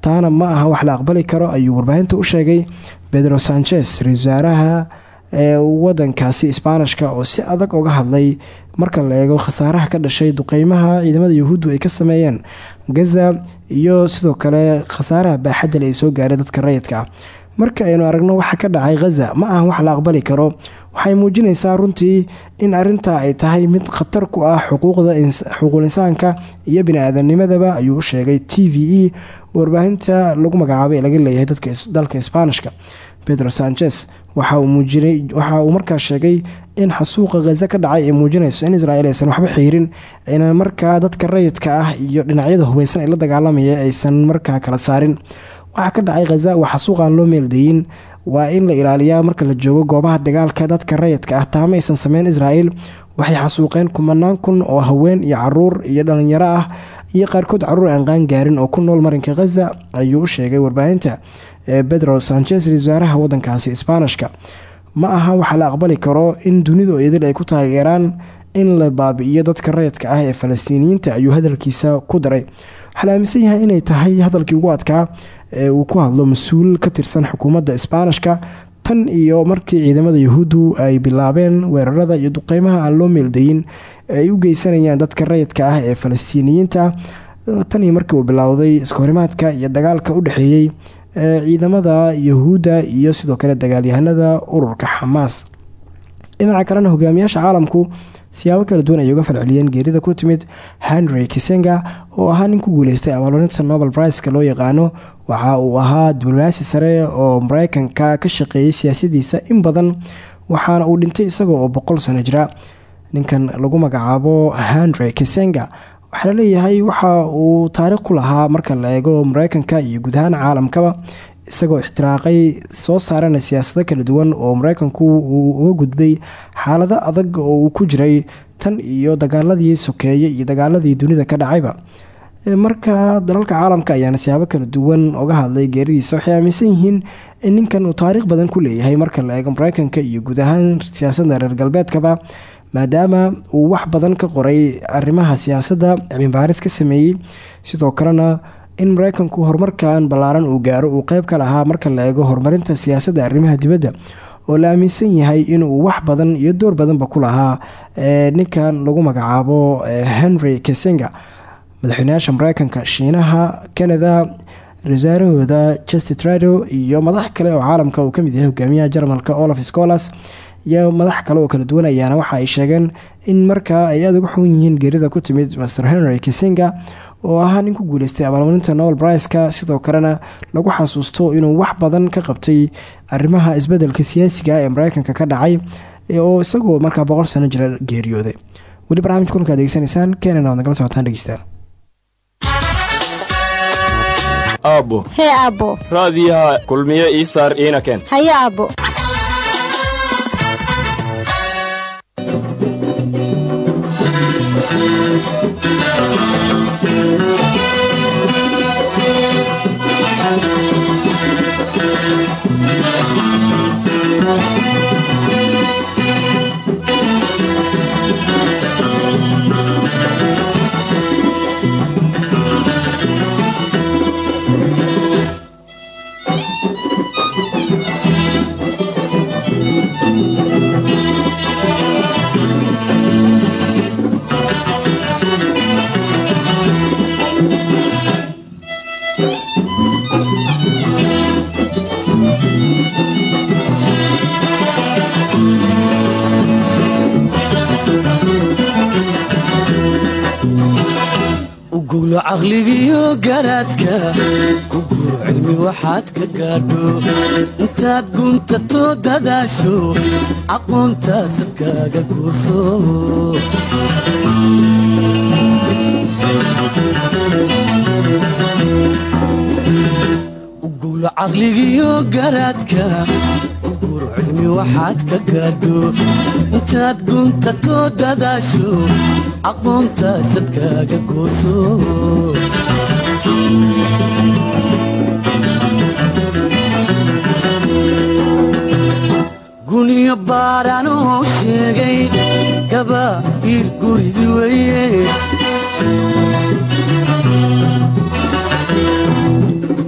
taana ma aha wax la aqbali karo ayuu warbaahinta u sheegay pedro sanchez ra'isul wasaaraha ee wadankaasi sbaanishka oo si adag uga hadlay marka la eego khasaaraha ka dhashay duqeymaha ciidamada yuhuuddu ay ka sameeyeen gaza iyo sidoo kale khasaaraha baaxadale ay soo gaaray dadka rayidka. Ah marka aynu aragno waxa ka dhacay khaza ma aha wax la aqbali karo. Waxay muujinaysaa runtii in arinta ay tahay mid khatar ku ah xuquuqda xuquuqul insaanka iyo bini-aadamnimadaba ayuu u sheegay t v e warbaahinta lagu magacaabay ee laga leeyahay dalka isbaanishka. Pedro sanchez waxa uu markaas sheegay in xasuuqa khaza ka dhacay ay muujinayso in israel aysan waxba xiirin ayna markaa dadka rayidka ah iyo dhinacyada hubeysan ee la dagaalamaya aysan markaa kala saarin. Waxaa ka dhacay khaza waa xasuuq aan loo meeldayin waa in la ilaaliyaa marka la joogo goobaha dagaalka dadka rayidka ah taama aysan sameyn israel waxay xasuuqeen kumanaan kun oo haween iyo carruur iyo dhalinyaro ah iyo qaarkood carruur aan qaan gaarin oo ku nool marinka khaza ayuu u sheegay warbaahinta pedro sanchez wasaaraha wadankaasi isbaanishka. Ma aha waxaa la aqbali karo in dunidu idil ay ku taageeraan in la baabi'iyo dadka rayidka ah ee falastiiniyiinta ayuu hadalkiisa ku daray. Waxaa la aaminsan yahay inay tahay hadalkii ugu adkaa ee uu ku hadlo mas'uul ka tirsan xukuumadda isbaanishka tan iyo markii ciidamada yuhuuddu ay bilaabeen weerarada iyo duqeymaha aan loo meeldayin ay u geysanayaan dadka rayidka ah ee falastiiniyiinta tan iyo markii uu bilowday iskahorimaadka iyo dagaalka u dhexeeyey ciidamada yuhuudda iyo sidoo kale dagaalyahanada ururka xamaas. Dhinaca kalena hogaamiyaasha caalamku siyaabo kala duwan ayay uga falceliyeen geerida ku timid henry kisenga oo ahaa nin ku guuleystay abaalmarinta nobel briceka loo yaqaano. Waxa uu ahaa diblomaasi sare oo mareykanka ka shaqeeyey siyaasadiisa in badan waxaana uu dhintay isaga oo boqol sano jira. Ninkan lagu magacaabo henry kisenga waxaa la leeyahay waxa uu taariikh ku lahaa marka la eego mareykanka iyo guud ahaan caalamkaba isagoo ixtiraaqay soo saarana siyaasado kala duwan oo mareykanku uu uga gudbay xaalado adag oo uu ku jiray tan iyo dagaaladii sokeeye iyo dagaaladii dunida ka dhacayba. Marka dalalka caalamka ayaana siyaabo kala duwan oga hadlay geeridiisa waxay aaminsan yihiin in ninkan uu taariikh badan ku leeyahay marka la eego mareykanka iyo guud ahaan siyaasadda reer galbeedkaba maadaama uu wax badan ka qoray arrimaha siyaasadda cilmibaaris ka sameeyey. Sidoo kalena in mareykanku horumarkan ballaaran uu gaaro uu qeyb ka lahaa marka la eego horumarinta siyaasadda arrimaha dibadda oo la aaminsan yahay inuu wax badan iyo door badanba ku lahaa ninkan lagu magacaabo henry kesenga madaxweynayaasha mareykanka shiinaha canada wasaarahooda justin trado iyo madax kale oo caalamka uu ka mid yahay hogaamiyaha jarmalka olaf scolas iyo madax kale oo kala duwan ayaana waxa ay sheegeen in markaa ay aada uga xun yihiin geerida ku timid master henry kisinga oo ahaa nin ku guuleystay abaalmarinta nobel briceka sidoo kalena lagu xasuusto inuu wax badan ka qabtay arrimaha isbeddelka siyaasiga ee mareykanka ka dhacay oo isagoo markaa boqol sano jira geeriyooday. Weli barnamij kulanka adeegsanaysaan keenana waad nagala socotaan dhegeystaan. Aabbo. Hee aabbo. Raadiyaha kulmiye ii saar iina keen haye gaadho intaad guntato dadaasho aqoontaasad kaaga gooso ugulo caqligiyo garaadka ku guuro cilmi waxaad ka gaadho. Intaad guntato dadaasho aqoontaasad kaaga gooso guniyo baadhanoo sheegay gaba iir gurigi weye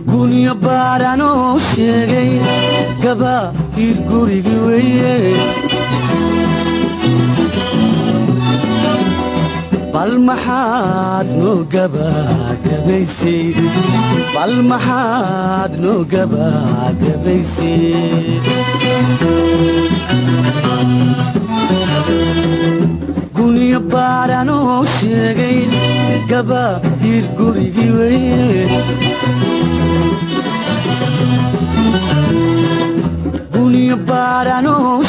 guniyo baadhanoo sheegay gaba iir gurigi weye bal maxaad noo gabagabaysay guniyo baadhanoo sheegay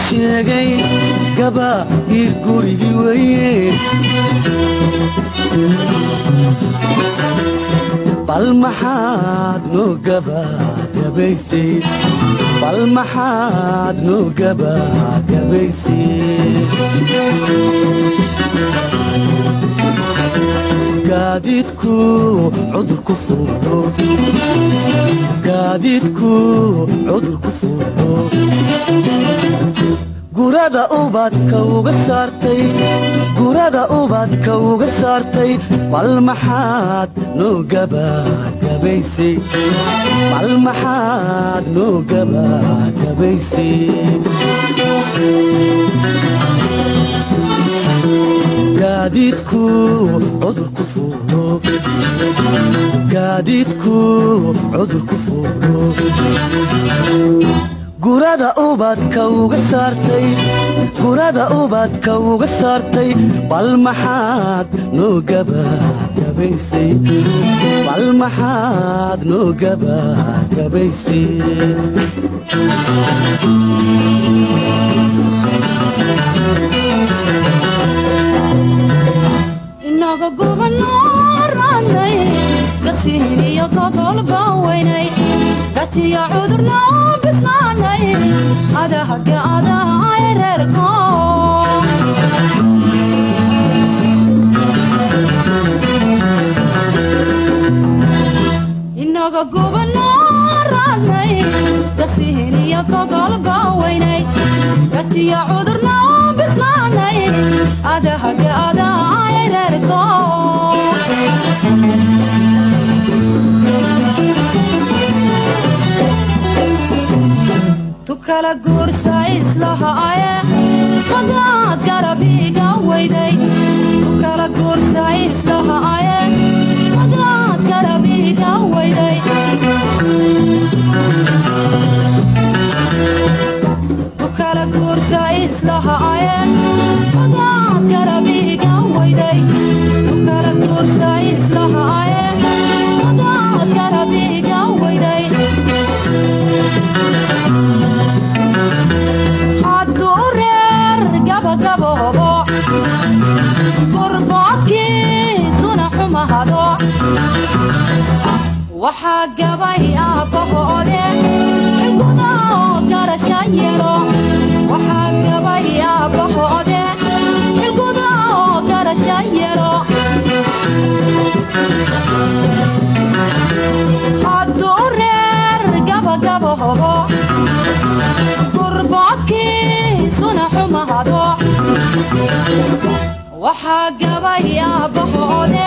sheegay gabahiir gurigii weye bal maxaad noo gabagabaysay bal maxaad noo gabagabaysay gaadiidku cudur ku fuulo gurada ubadka uga saartay. Bal maxaad noo gabagabaysay bal maxaad noo gabagabaysay gaadiidku cudur ku fuulo gurada ubadka uga saartay. Bal maxaad noo gabagabaysay bal maxaad noo bislaanay adahaga adahay reerko inaga gubanoranay gasiin iyo godolba weynay gajiyo cudurna bislaanay adahaga adahay reerko tukala guursa islahaaye qadaad garabiga weyday. Tukala guursa islahaaye qadaad garabiga weyday. Tukala guursa islahaaye qadaad garabiga weyday waxaa gabay aabbahoode xilgudoo garasha yelo waxaa gabay aabbahoode xilgudoo garasha yelo hadduu reer gabagaboobo gurboodkiisuna xumahado waxaa gabay aabbahoode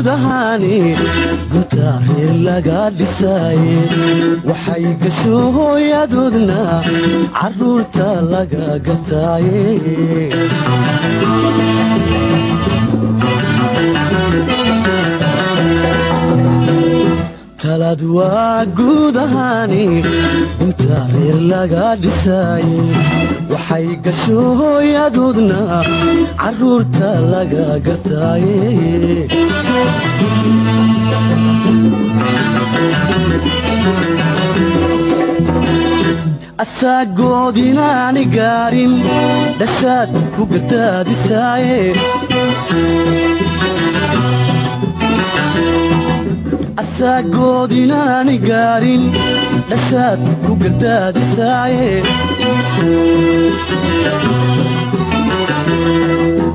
waa guud ahaani gunta reer laga dhisaaye waxay gasho hooyadoodna carruurta laga gataaye talad waa guud ahaani gunta reer laga dhisaaye waxay gasho hooyadoodna carruurta laga gartaaye. Asaagoodinaani gaarin dhashaad ku gardaadisaaye asaagoodinaani gaarin dhashaad ku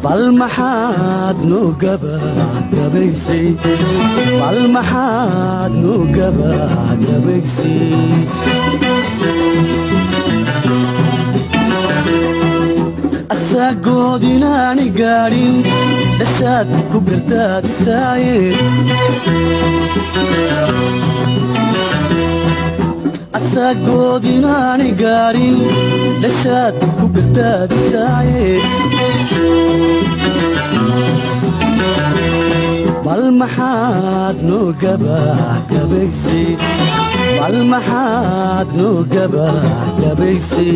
bal noo gabagabaysay bal maxaad noo gabagabaysay asaagoodinaani gaadhin dhashaad ku gardaadisaaye asaagoodinaani gaadhin dhashaad ku gardaadisaaye bal maxaad noo gabagabaysay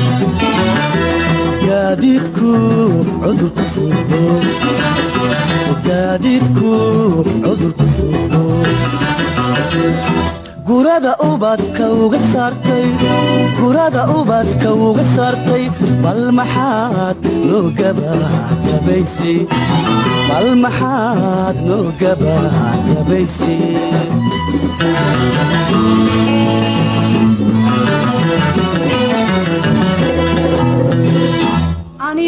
gaadiidku cudurku gurada ubadka uga saartay bal maxaad noo gabagabaysay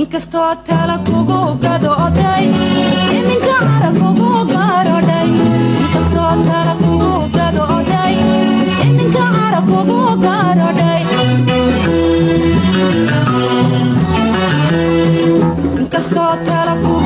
inkastoo kale kugu gadooday iminka cara kugu garodhay inkastoo kale kugu gadooday iminka cara kugu garodhay inkastoo kale kugu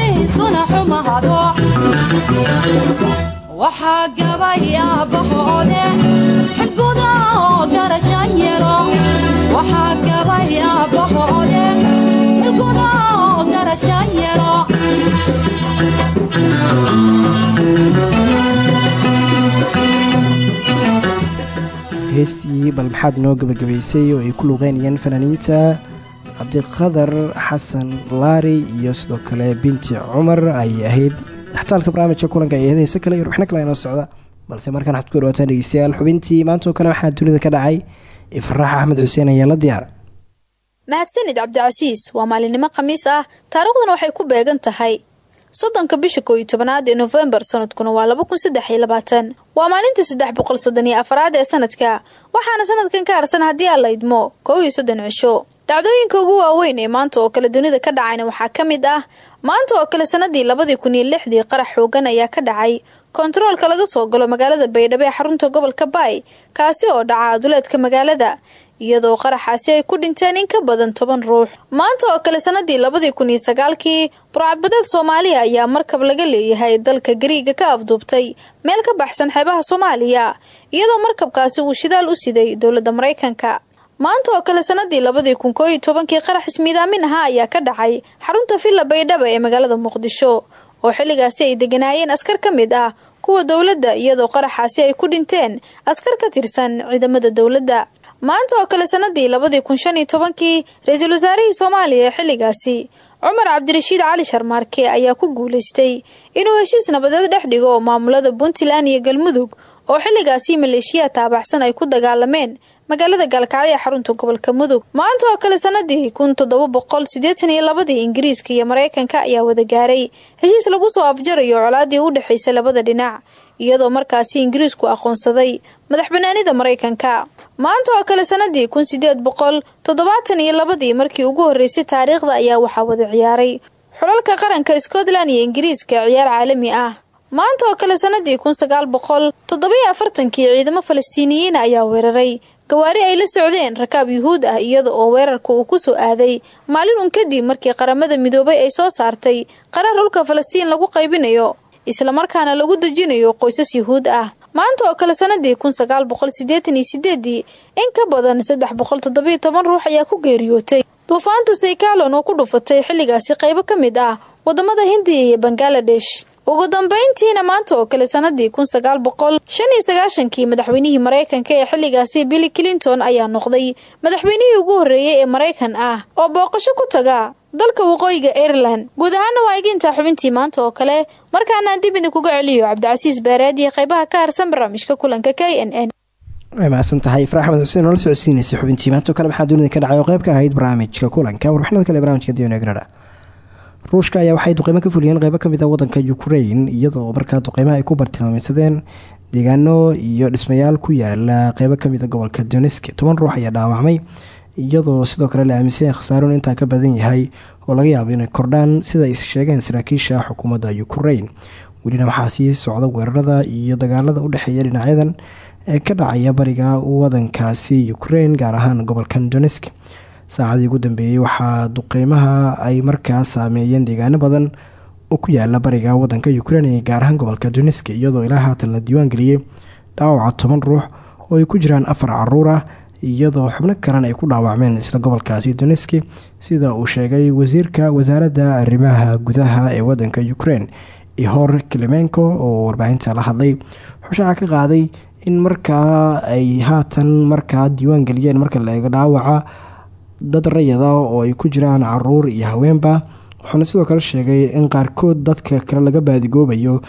waxaa gabay aabbahoode xilgudoo garasha yelo waxaa gabay aabbahoode xilgudoo garasha yelo heestii bal maxaad inoo gebagabaysay oo ay ku luuqeynayeen fanaaniinta cabdiqadar xasan laari iyo sidoo kale binti cumar ay ahayd. Dhaxtaalka barnaamijka kulanka ay ahayd heese kale iyo ruxno kale inoo socda balse markaan waxaad ku dhawaataan dhegeystayaal xubintii maantaoo kale waxaa dunida ka dhacay ifraax axmed xuseen ayaa la diyaara mahadsanid cabdicasiis waa maalinimo khamiis ah taariikhduna waxay ku beegan tahay. Soddonka bisha koow iyo tobanaad ee nofembar sanadkuna waa laba kun saddex iyo labaatan. Waa maalinta saddex boqol soddon iyo afaraad ee sanadka waxaana sanadkan ka harsan haddii aan la idmo kow iyo soddon cisho dhacdooyinka ugu waaweyn ee maanta oo kale dunida ka dhacayna waxaa ka mid ah maanta oo kale sanadii labadii kun iyo lixdii qarax xoogan ayaa ka dhacay. Kontaroolka laga soo galo magaalada baydhabo ee xarunta gobolka baay kaasi oo dhaca aduleedka magaalada iyadoo qaraxaasi ay ku dhinteen in ka badan toban ruux. Maanta oo kale sanadii labadii kun iyo sagaalkii burcadbadeed soomaaliya ayaa markab laga leeyahay dalka gariiga ka afduubtay meel ka baxsan xeebaha soomaaliya iyadoo markabkaasi uu shidaal u siday dowladda maraykanka maanta oo kale sanadii labadii kun koo iyo tobankii qarax ismiidaamin ahaa ayaa ka dhacay xarunta villa baydhabo ee magaalada muqdisho oo xilligaasi ay deganaayeen askar ka mid ah kuwa dowladda iyadoo qaraxaasi ay ku dhinteen askar ka tirsan ciidamada dowladda. Maanta oo kale sanadii labadii kun shan iyo tobankii ra'iisul wasaarihii soomaaliya ee xilligaasi cumar cabdirashiid cali sharmaarke ayaa ku guulaystay inuu heshiis nabadeed dhex dhigo maamulada puntland iyo galmudug oo xilligaasi maleeshiya taabaxsan ay ku dagaalameen magaalada gaalkacyo xarunta gobolka mudug. Maanta oo kale sanadii kun toddoba boqol siddeetan iyo labadii ingiriiska iyo maraykanka ayaa wada gaaray. Heshiis lagu soo afjarayo colaadii u dhexaysay labada dhinac iyadoo markaasi ingiriisku aqoonsaday madax banaanida maraykanka maanta oo kale sanadii kun sideed boqol toddobaatan iyo labadii markii ugu horreysay taariikhda ayaa waxaa wada ciyaaray. Xulalka qaranka scotland iyo ingiriiska ciyaar caalami ah. Maanta oo kale sanadii kun sagaal boqol toddobiyo afartankii ciidamo falastiiniyiin ayaa weeraray gawaari ay la socdeen rakaab yuhuud ah iyada oo weerarka uu ku soo aaday maalin un kadib markii qaramada midoobay ay soo saartay qarar dhulka falastiin lagu qaybinayo islamarkaana lagu dejinayo qoysas yuhuud ah. Maanta oo kale sanadii kun sagaal boqol siddeetan iyo sideedii in ka badan saddex boqol toddobiyo toban ruux ayaa ku geeriyootay. Duufaanta saykalon oo ku dhufatay xilligaasi qaybo ka mid ah waddamada hindiya iyo bangaladesh ugu dambeyntiina maanta oo kale sanadii kun sagaal boqol shan iyo sagaashankii madaxweynihii maraykanka ee xilligaasi billy clinton ayaa noqday madaxweynihii ugu horreeyey ee maraykan ah oo booqasho ku taga dalka waqooyiga ireland. Guud ahaana waa egintaa xubintii maanta oo kale markaanaan dib idinkuga celiyo cabdicasiis baaraadiye qaybaha ka harsan barnaamijka kulanka k n n. Way mahadsan tahay ifra axmed xuseen oo la socodsiinaysay xubintii maanta oo kale maxaa dunida ka dhacay oo qayb ka ahayd barnaamijka kulanka? Warbixinada kale barnamijka dionegradha ruushka ayaa waxay duqeymo ka fuliyeen qeybo ka mid a wadanka ukrain iyadoo markaa duqeymaha ay ku bartilmaameysadeen deegaano iyo dhismayaal ku yaalla qeybo ka mid a gobolka donesk toban ruux ayaa dhaawacmay iyadoo sidoo kale la aaminsan yahay khasaaroon intaa ka badan yahay oo laga yaabo inay kordhaan sida ay sheegeen saraakiisha xukuumadda ukrain welina waxaa sii socda weerarada iyo dagaalada udhexeeya dhinacyadan ee ka dhacaya bariga wadankaasi ukrain gaar ahaan gobolkan donesk saacadii ugu dambeeyey waxaa duqeymaha ay markaa saameeyeen deegaano badan oo ku yaalla bariga wadanka ukrain ee gaar ahaan gobolka donesk iyadoo ilaa haatan la diiwaan geliyey dhaawaca toban ruux oo ay ku jiraan afar carruur ah iyadoo xubno kalan ay ku dhaawacmeen isla gobolkaasi doneski sida uu sheegay wasiirka wasaaradda arrimaha gudaha ee wadanka ukrain ihor klimenko oo warbaahinta la hadlay. Xushaaca ka qaaday in markaa ay haatan markaa diiwaan geliyeen marka la eego dhaawaca dad rayada oo ay ku jiraan carruur iyo haweenba wuxuuna sidoo kale sheegay in qaarkood dadka kale laga baadigoobayo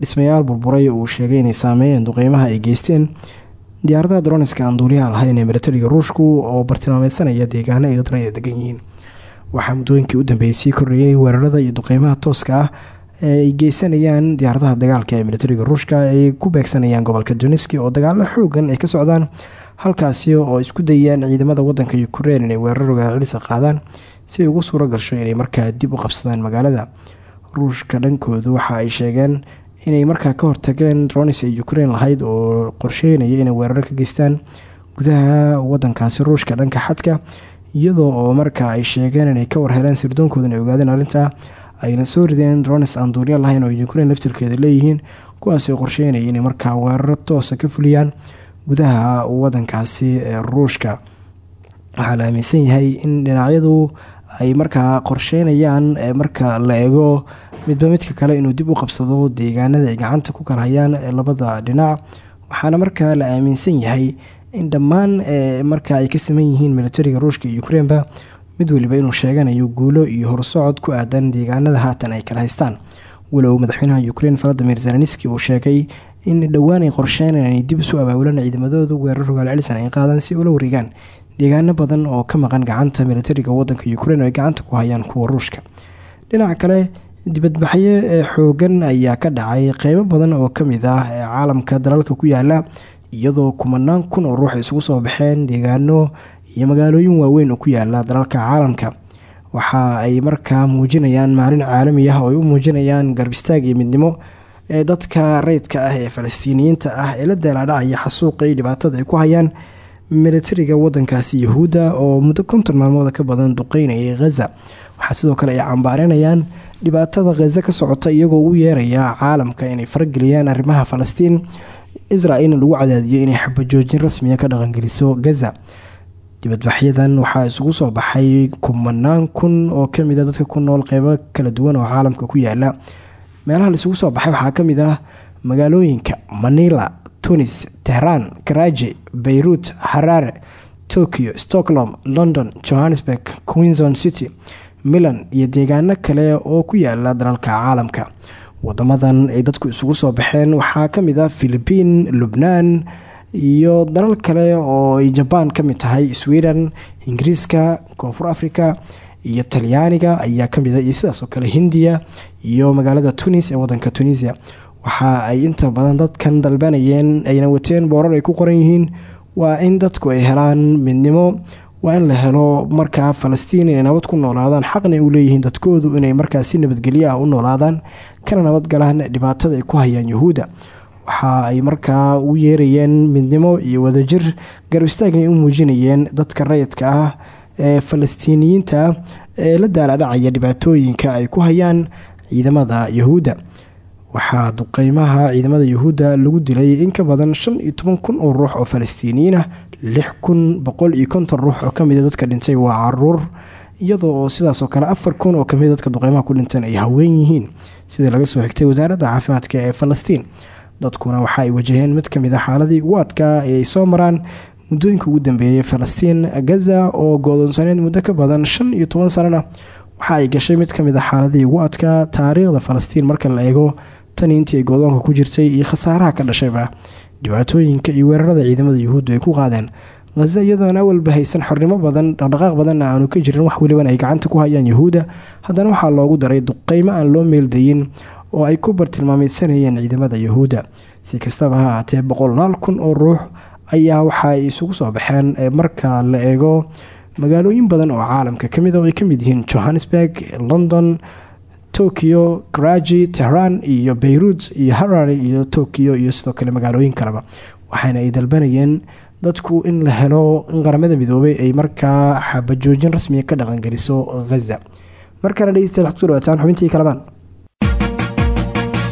dhismayaal burburay uu sheegay inay saameeyeen duqeymaha ay geysteen. Diyaaradaha droniska aan duuliyaha lahayn ee milatariga ruushku oo bartilmaameysanaya deegaano ay dad rayada degan yihiin. Waxaa muddooyinkii u dambeeyey sii kordhayay weerarada iyo duqeymaha tooska ah ee ay geysanayaan diyaaradaha dagaalka ee milatariga ruushka ay ku beegsanayaan gobolka doneski oo dagaalo xoogan ay ka socdaan halkaasi oo isku dayaan ciidamada wadanka ukrein inay weerar rogaalcelisa qaadaan si ay ugu suuro gasho inay markaa dib u qabsadaan magaalada. Ruushka dhankoodu waxa ay sheegeen inay markaa ka hortageen dronis ay ukrein lahayd oo qorsheynaya inay weeraro ka geystaan gudaha wadankaasi ruushka dhanka xadka iyadoo oo markaa ay sheegeen inay ka warheleen sirdoonkooda inay ogaadeen arrinta. Ayna soo rideen dronis aan duuliya lahayn oo ukrein laftirkeeda leeyihiin kuwaasoo qorsheynaya inay markaa weeraro toosa ka fuliyaan gudaha wadankaasi ee ruushka. Waxaa la aaminsan yahay in dhinacyadu ay markaa qorsheynayaan marka la eego midba midka kale inuu dib u qabsado deegaanada ay gacanta ku kala hayaan labada dhinac. Waxaana markaa la aaminsan yahay in dhammaan marka ay ka saman yihiin milatariga ruushka iyo ukreinba mid waliba inuu sheeganayo guulo iyo horsocod ku aadan deegaanada haatan ay kala haystaan. Walow madaxweynaha ukrein valadimir zelenski uu sheegay in dhowaan ay qorsheynaan inay dib isu abaabulaan ciidamadooda weerar rogaal celisan ay qaadaan si ula wareegaan deegaano badan oo ka maqan gacanta milatariga wadanka ukrein oo ay gacanta ku hayaan kuwa ruushka. Dhinaca kale dibadbaxyo xoogan ayaa ka dhacay qeybo badan oo ka mid ah caalamka dalalka ku yaalla iyadoo kumanaan kun oo ruux isugu soo baxeen deegaano iyo magaalooyin waaweyn oo ku yaalla dalalka caalamka. Waxa ay markaa muujinayaan maalin caalami ah oo ay u muujinayaan garbistaag iyo midnimo ee dadka rayidka ah ee falastiiniyiinta ah ee la daalaadhacaya xasuuqa dhibaatada ay ku hayaan militariga wadankaasi yahuudda oo muddo konton maalmooda ka badan duqeynayay khaza waxaa sidoo kale ay cambaarinayaan dhibaatada khaza ka socota iyagoo u yeeraya caalamka inay farageliyaan arrimaha falastiin israel-na lagu cadaadiyo inay xabajoojin rasmiya ka dhaqangeliso gaza. Dibadbaxyadan waxaa isugu soo baxay kumanaan kun oo ka mid a dadka ku nool qeybo kala duwan oo caalamka ku yaalla meelaha laisugu soo baxay waxaa ka mid ah magaalooyinka manila tunis tehraan karaji beyruut harare tokyo stockholm london johannesburg queenson city milan iyo deegaano kale oo ku yaalla dalalka caalamka. Wadamadan ay dadku isugu soo baxeen waxaa ka mid ah philibiin lubnaan iyo dalal kale oo ay jabaan ka mid tahay sweden ingiriiska koonfur africa iyo talyaaniga ayaa ka mid a iyo sidaas oo kale hindiya iyo magaalada tunis ee wadanka tunisia. Waxa ay inta badan dadkan dalbanayeen ayna wateen boorar ay ku qoran yihiin waa in dadku ay helaan midnimo waa in la helo markaa falastiin inay nabad ku noolaadaan xaqna u leeyihiin dadkoodu inay markaa si nabadgelyo ah u noolaadaan kana nabadgalaan dhibaatada ay ku hayaan yuhuudda. Waxa ay markaa u yeerayeen midnimo iyo wadajir garab istaagna ay u muujinayeen dadka rayidka ah ee falastiiniyiinta ah ee la daalaadhacaya dhibaatooyinka ay ku hayaan ciidamada yuhuudda. Waxaa duqeymaha ciidamada yuhuudda lagu dilay in ka badan shan iyo toban kun oo ruux oo falastiiniyiin ah lix kun boqol iyo konton ruux oo kamida dadka dhintay waa carruur iyadoo oo sidaasoo kale afar kun oo ka mid dadka duqeymaha ku dhinteen ay haween yihiin. Sidii laga soo xigtay wasaaradda caafimaadka ee falastiin? Dadkuna waxa ay wajaheen mid ka mid a xaaladii ugu adkaa ay soo maraan muddooyinka ugu dambeeyay falastiin gaza oo go-doonsaneed muddo ka badan shan iyo toban sanana. Waxa ay gashay mid ka mid a xaaladii ugu adkaa taariikhda falastiin marka la eego tan intii ay goodoonka ku jirtay iyo khasaaraha ka dhashayba dhibaatooyinka iyo weerarada ciidamada yuhuuddu ay ku qaadeen. Khaza iyadoon awalba haysan xornimo badan dhaqdhaqaaq badanna aanu ka jirin wax weliban ay gacanta ku hayaan yuhuudda. Haddana waxaa loogu daray duqeymo aan loo meeldayin oo ay ku bartilmaameysanayeen ciidamada yuhuudda. Si kastaba ha ahaatee boqolaal kun oo ruux ayaa waxa ay isugu soo baxeen marka la eego magaalooyin badan oo caalamka ka mid a oo ay ka mid yihiin johannesburg london tokyo karaji tehran iyo beyruut iyo harare iyo tokyo iyo sidoo kale magaalooyin kaleba. Waxaana ay dalbanayeen dadku in la helo in qaramada midoobay ay markaa xabajoojin rasmiga ka dhaqangeliso khaza markana dhegeystayaal waxad ku dhawaataan xubintii kalabaan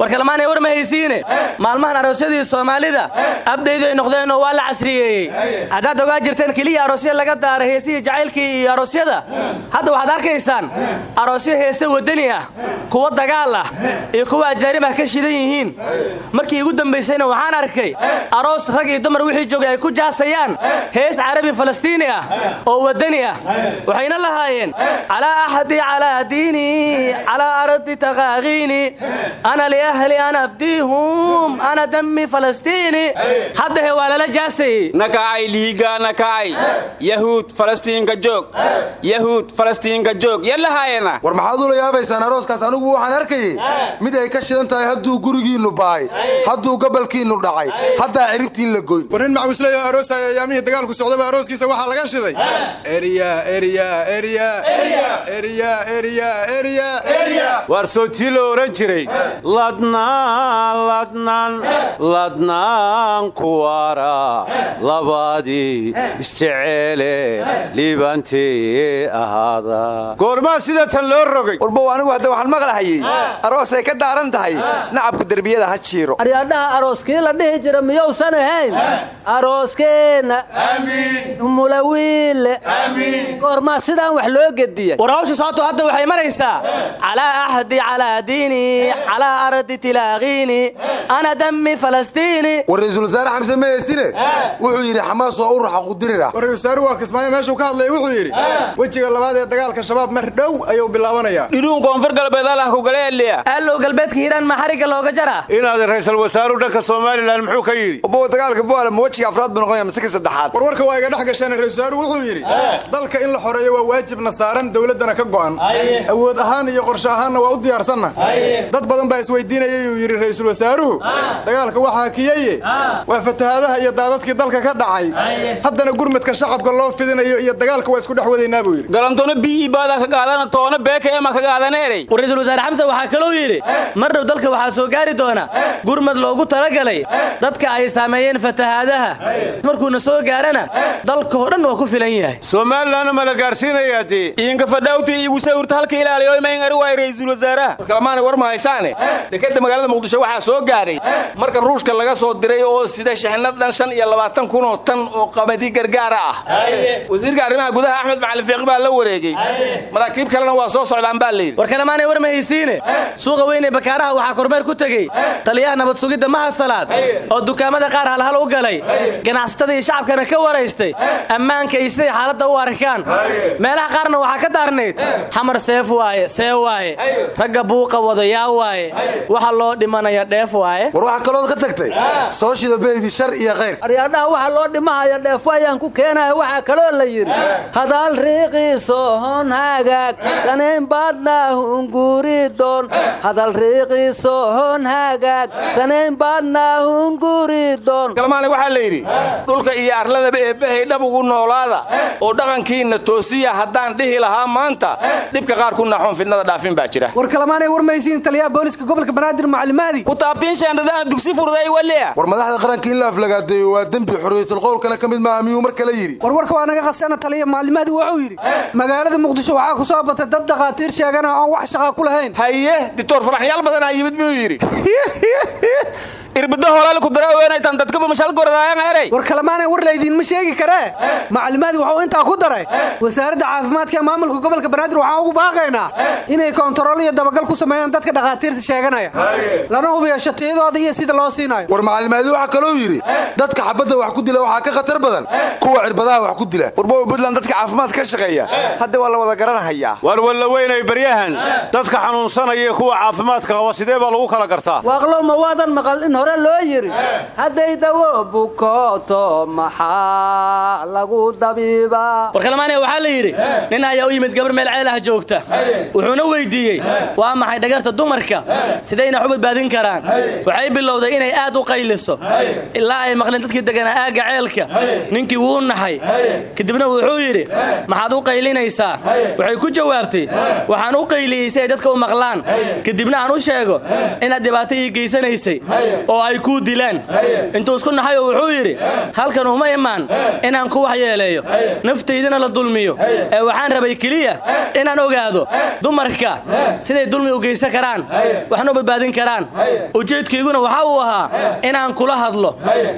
war kalamaanay war ma haysiine? Maalmahan aroosyadii soomaalida abdhaydu ay noqdeen oo waa la casriyeeyey haddaad ogaa jirteen keliya aroosya laga daara heesihii jacaylkii iyo aroosyada hadda waxaad arkaysaan aroosyo heese waddani ah kuwa dagaal ah iyo kuwa ajaanib ah ka shidan yihiin. Markii igu dambaysayna waxaan arkay aroos rag iyo dumar wixii joogay ay ku jaasayaan. Hees carabi falastiini ah oo waddani ah. Waxayna lahaayeen calaa axadi calaa diini calaa ardi takaakiini ana ahli an afdiihum ana dami falastiini haddahe waa lala jaasayey nakacay liiga nakacay yahuud falastiinka joog yahuud falastiinka joog yallahaayena war maxaad ula yaabaysaan arooskaas anigu waxaan arkayey mid ay ka shidan tahay hadduu gurigiinnu bahay hadduu gabalkiinnu dhacay haddaa ciribtiin la goyn. War nin macwisleyo aroosaya ayaamihii dagaalku socdaba arooskiisa waxaa laga shiday. Erya erya erya erya erya erya waar soo tii la ohan jiray ladnaan ladnaan ladnaan kuwara labadii isjeceele liibantee ahaada goormaa sida tan loo rogay. Warbow anigu hadda waxaan maqlahayey aroosay ka daaran tahay. Nacabku derbiyada ha jiiro. Aryadhaha arooskii la dhihi jira miyousan ahayn? Arooskeenna. Mulawiille goormaa sidaan wax loo gediyay. War hawsha sababto hadda waxay maraysaa calaa axdi calaa diini calaa ardi war-iisul wasaare xamse maheysine wuxuu yidhi xamaas oo uraxa qudirirah war-isul wasaare waa kismaayo meeshuu ka hadlaya wuxuu yidhi wejiga labaad ee dagaalka shabaab mar dhow ayuu bilaabanayaa dhinuun koonfur galbeed allah kugaleeliya allow galbeedka hiiraan ma xariga looga jara inaad ra'iisul wasaaru dhanka somalilan muxuu ka yidhi bo dagaalka buala ma wejiga afraad buu noqonaya maseke saddexaad war warka waa iga dhex gasheen ra'iisul wasaare wuxuu yidhi dalka in la xoreeyo waa waajibna saaran dowladdana ka go'an awood ahaan iyo qorshe ahaanna waa u diyaarsanna dad badan baa isweydi uu yidhi ra'iisul wasaaruhu dagaalka waxaa kiyeye waa fatahaadaha iyo daadadkii dalka ka dhacay. Haddana gurmadka shacabka loo fidinayo iyo dagaalka waa isku dhex wadaynaa buu yidhi. Galantona bii baada ka qaadana toona beeka ema ka qaadana erey ra'iisul wasaare xamse waxaa kaloo yidhi mar dhow dalka waxaa soo gaari doona gurmad loogu talagalay dadka ay saameeyeen fatahaadaha. Markuuna soo gaarana dalka oo dhan waa ku filan yahay. Somalilanna ma la gaarsiinayaa dee idinka fadhawti iigu sawirta halka ilaaliyo imayn ari waay ra'iisul wasaaraha kalamaanay war ma haysaane dekadda magaalada muqdisho waxaa soo gaaray. Marka ruushka laga soo diray oo sida shixnad dhan shan iyo labaatan kun oo tan oo qabadi gargaara ah. Wasiirka arrimaha gudaha axmed macalin fiiqi baa la wareegey maraakiib kalena waa soo socdaan baa layidhi war kalemaanay war ma haysiine. Suuqa weyn ee bakaaraha waxaa kormeer ku tegey. Taliyaha nabad sugidda maha salaad oo dukaamada qaar halhal u galay. Ganacsatada iyo shacabkana ka waraystay. Ammaanka iyo siday xaaladda u arkaan. Meelaha qaarna waxaa ka daarnayd. Xamar seef waaye see waaye. Ragga buuqa wado yaa waaye waxa loo dhimanaya dheef waaye? War waxaa kalood ka tagtay. Soo shida beybi shar iyo khayr. Aryaadhaha waxa loo dhimahaya dheefo ayaan ku keenaya waxaa kaloo la yidhi. Hadaal riiqiiso hon hagaag sanayn baadna hunguridoon hadal riiqiiso hon hagaag sanayn baadna hunguridoon kalmaane waxaa la yidhi dhulka iyo arladaba eebbahay dhab ugu noolaada. Oo dhaqankiinna toosiya haddaan dhihi lahaa maanta dhibka qaar ku naxoon fidnada dhaafin baa jira. War kalamaanay warmaysiin taliyaha booliska gobolka banaadir macalimaadi ku taabtiin sheendhadaha dugsi furday waliya war madaxda qaranka in la aflagaadeeyo waa dembi xorriyatul qowlkana ka mid maaha miyuu mar kale yidhi? Warwarka waa naga qasana taliya macalimaadi wuxuu yidhi magaalada muqdisho waxaa ku soo batay dad dhakhaatiir sheegana oon wax shaqaa ku lahayn. Haye dictor faraxyaal badanaa yimid miyuu yidhi (laughs) irbiddo holaali ku daraweenaytan dadkaba mashal goradaayan erey war kalamaanay war laydiinma sheegi karee macalimaadi wuxuu intaa ku daray. Wasaaradda caafimaadka ee maamulka gobolka banaadir waxaan ugu baaqaynaa inay koontarool iyo dabagal ku sameeyaan dadka dhakhaatiirta sheeganaya. Lana hubiyo shatiyadooda iyo sida loo siinayo. War macalimaadi waxaa kaloo yidhi dadka xabadda wax ku dila waxaa ka khatar badan. Kuwa cirbadaha wax ku dila. Warbowa buntland dadka caafimaad ka shaqeeya. Hadda waa la wada garanahayaa. War walla weynay baryahan. Dadka xanuunsanaya kuwa caafimaadka qaba sidee baa lagu kala gartaa? Waaqlow ma waadan maqal in hore loo yidhi hadday dawo bukooto maxaa lagu dabiibaa war kalmaane waxaa la yidhi nin ayaa u yimid gabar meel ceelaha joogta. Wuxuuna weydiiyey waa maxay dhagarta dumarka? Sidayna u badbaadin karaan. Waxay bilowday inay aad u qayliso. Ilaa ay maqleen dadkii deganaa aagga ceelka. Ninkii wuu naxay kadibna wuxuu yidhi maxaad u qaylinaysaa? Waxay ku jawaabtay waxaan u qayliyey si ay dadka u maqlaan. Kadibna aan u sheego inaad dhibaato ii geysanaysay oo ay kuu dilaan. Intuu isku naxayoo wuxuu yidhi halkan uma imaan inaan ku waxyeeleeyo. Naftaydana la dulmiyo. Ee waxaan rabay keliya inaan ogaado dumarka siday dulmi u geysan karaan waxna u badbaadin karaan. Ujeedkayguna waxa uu ahaa inaan kula hadlo.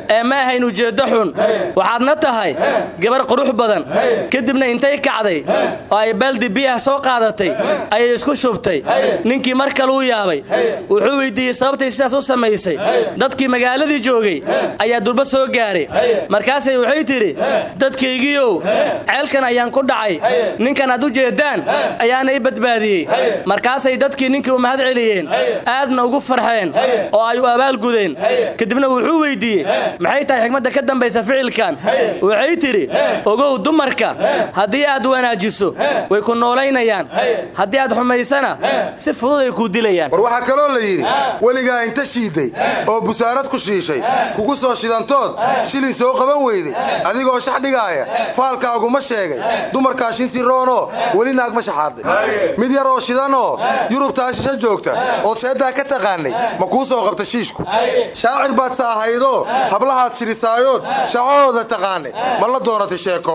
Ee ma ahayn ujeeddo xun. Waxaadna tahay gabar qurux badan. Kadibna intay kacday oo ay baaldi biyah soo qaadatay ayay isku shubtay. Ninkii mar kaluu yaabay. Wuxuu weydiiyey sababtay sidaas u samaysay dadkii magaaladii joogay ayaa durba soo gaaray. Markaasay waxay tidhi dadkaygiiow ceelkan ayaan ku dhacay. Ninkan aad u jeeddaan ayaana i badbaadiyey. Markaasay dadkii ninkii u mahad celiyeen aadna ugu farxeen oo ay u abaalgudeen kadibna wuxuu weyddiiyey maxay tahay xigmadda ka dambaysa ficilkan? Waxay tidhi ogow dumarka haddii aad wanaajiso way ku noolaynayaan. Haddii aad xumaysana si fudud ay kuu dilayaan. War waxaa kaloo la yidhi weligaa inta shiiday oo busaarad ku shiishay kugu soo shidantood shilin soo qaban weyday adigoo shax dhigaaya faalkaaguma sheegay. Dumarkaa shinsi roonoo weli naag ma shaxaaday mid yar oo shidanoo yurubtaa shisho joogta ood sheeddaa ka taqaanay ma kuu soo qabta shiishku. Shaacir baad saahaydoo hablahaad shidhisaayood shacahooda taqaanay. Ma la doonatay sheeko?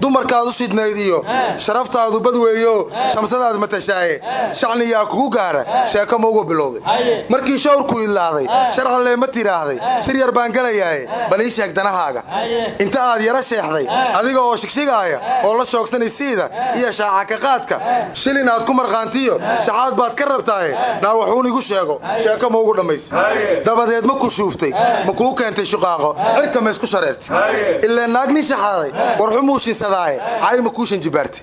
Dumarkaad u shidnayd iyo sharaftaadu badweeyo shamsadaad matashaaye shacniyaa kugu gaara sheeko ma ugu bilowday. Markii shawrku idlaaday shalallee ma tidhaahday shir yar baan gelayaaye bal ii sheeg danahaaga. Inta aad yara sheexday adiga oo shigshigaaya oo la shoogsanaysiida iyo shaaca ka qaadka. Shilin aad ku markhaantiyo shaxaad baad ka rabtaaye. Naa wuxuun igu sheego. Sheeko ma ugu dhammaysa dabadeed ma ku shuuftay. Ma kuu keentay shuqaaqo. Cirka ma isku shareertay. Ilee naag nin shaxaaday. Warxumuu shinsadaaye cay ma kuu shanjibaartay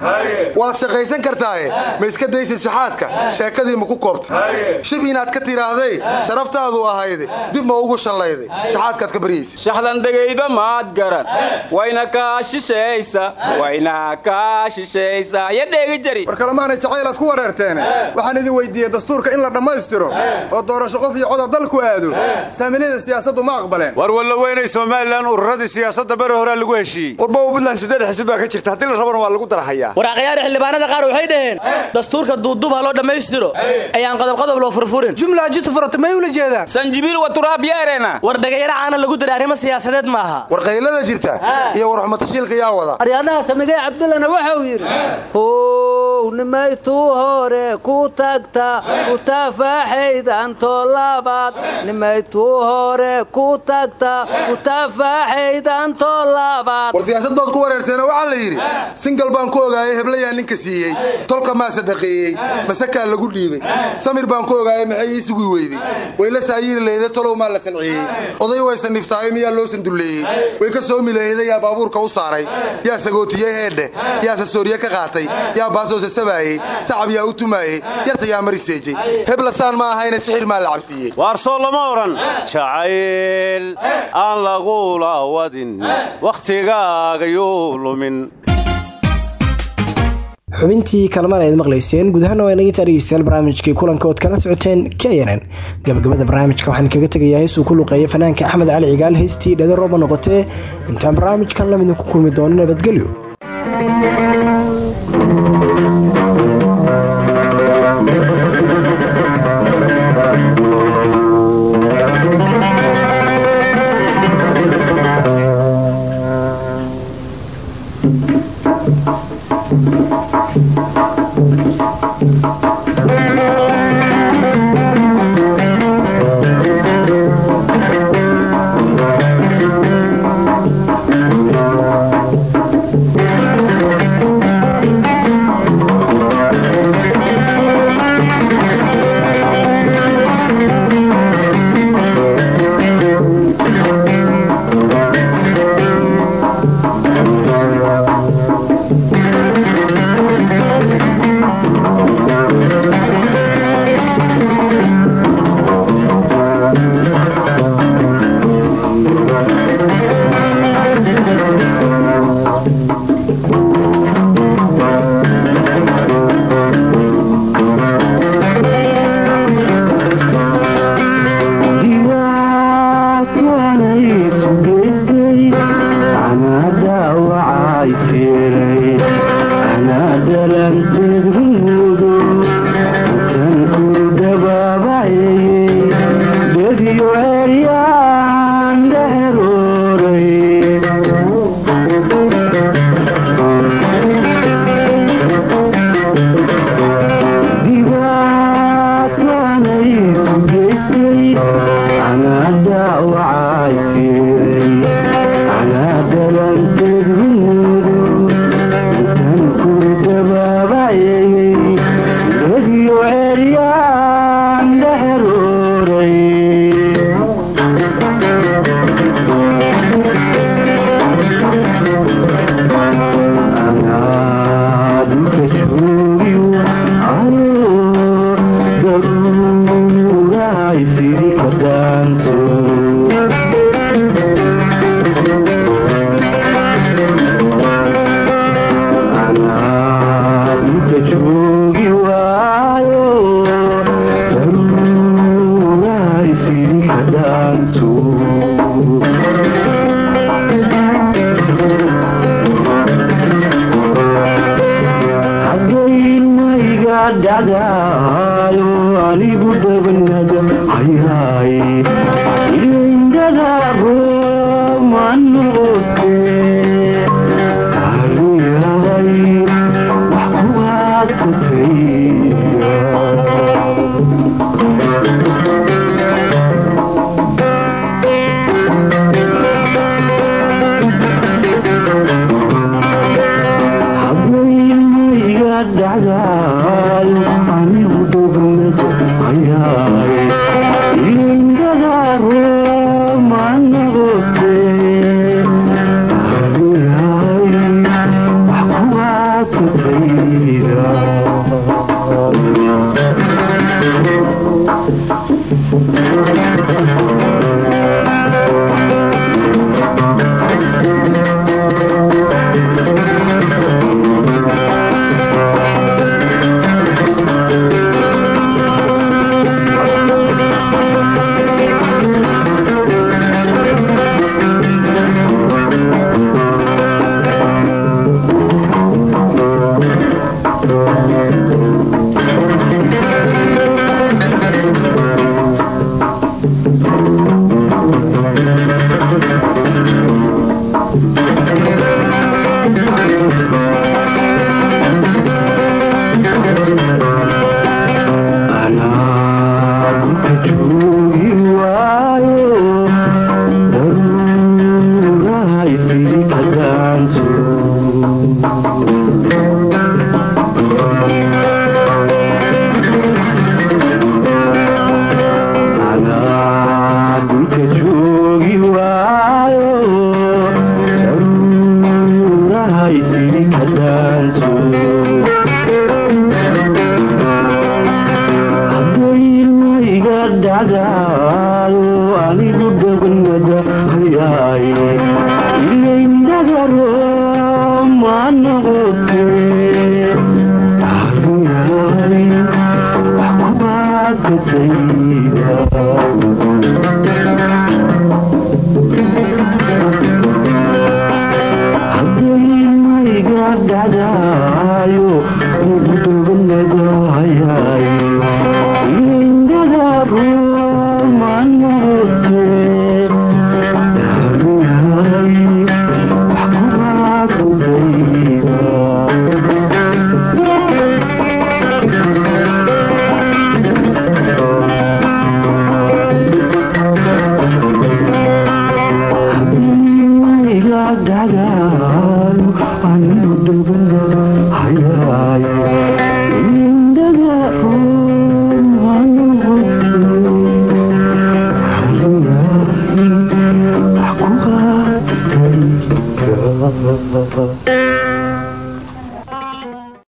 waad shaqaysan kartaaye. Ma iska daysid shaxaadka. Sheekadii ma ku koobtay. Shib inaad ka tidhaahday sharaftaadu ahayde dib ma ugu shallayday shaxaadkaad ka baryaysa. Shaxlandegayba maad garan. Wayna kaa shishaysa wayna kaa shishaysa. Dheegi jari. War kalemaanay jacaylaad ku wareerteene. Waxaan idin weydiiyey dastuurka in la dhammaystiro oo doorasho qof iyo coda dalku aado. Saamilada siyaasaddu ma aqbaleen. War walla weynay somalilan ururadii siyaasadda beri horaa lagu heshiiyey. Warba puntland siddeed xisbi baa ka jirta. Haddii la rabana waa lagu darahayaa. Waraaqyaari xildhibaanada qaar waxay dhaheen dastuurka duuduub ha loo dhammaystiro. Ayaan qodobqodob loo furfurin. Jumla jitu furata may ula jeedaan sanjibiil war dhagayaro caana lagu daray arrimo siyaasadeed maaha. War qaylada jirta iyo warxumatashiilka yaa wada. Aryaadaha samigay cabdullana waxa uu yidhi how nimaytuu hore ku tagta ku taafaaxaydan toolabaad nimaytuu hore ku tagta ku taafaaxaydan toolabaad war siyaasad baad ku wareerteena waxaa la yidhi singal baan ku ogaayay heblayaa ninka siiyey tolka maa sadaqeeyey masakaa lagu dhiibay samir baan ku ogaayay maxay ii sugi weydey wayla saayiiri leyda tolow maa la sancieyey oday waysan niftaayo miyaa loo sandulleeyey way ka soo mileeyday yaa baabuurka u saaray yaa sagootiyey heedhe yaa sasooriye ka qaatay yaa baasoo sasabaayey sacab yaa u tumaayey yarta yaa mariseejey heblasaan ma ahayna sixir maa la cabsiiyey waarsoo lama odhan jacayl aan lagula wadin. Wakhtigaagayuu lumin xubintii kalmaan aad maqlayseen guud ahaana waa inagintaa dhegeystayaal barnaamijkii kulanka ood kala socoteen knn gabagabada barnaamijka waxaan kaga tegayaa hees uu ku luqeeya fanaanka axmed cali cigaal heystii dhada rooba noqotee? Intaan barnaamijkan lamidin ku kulmi doono nabadgelyo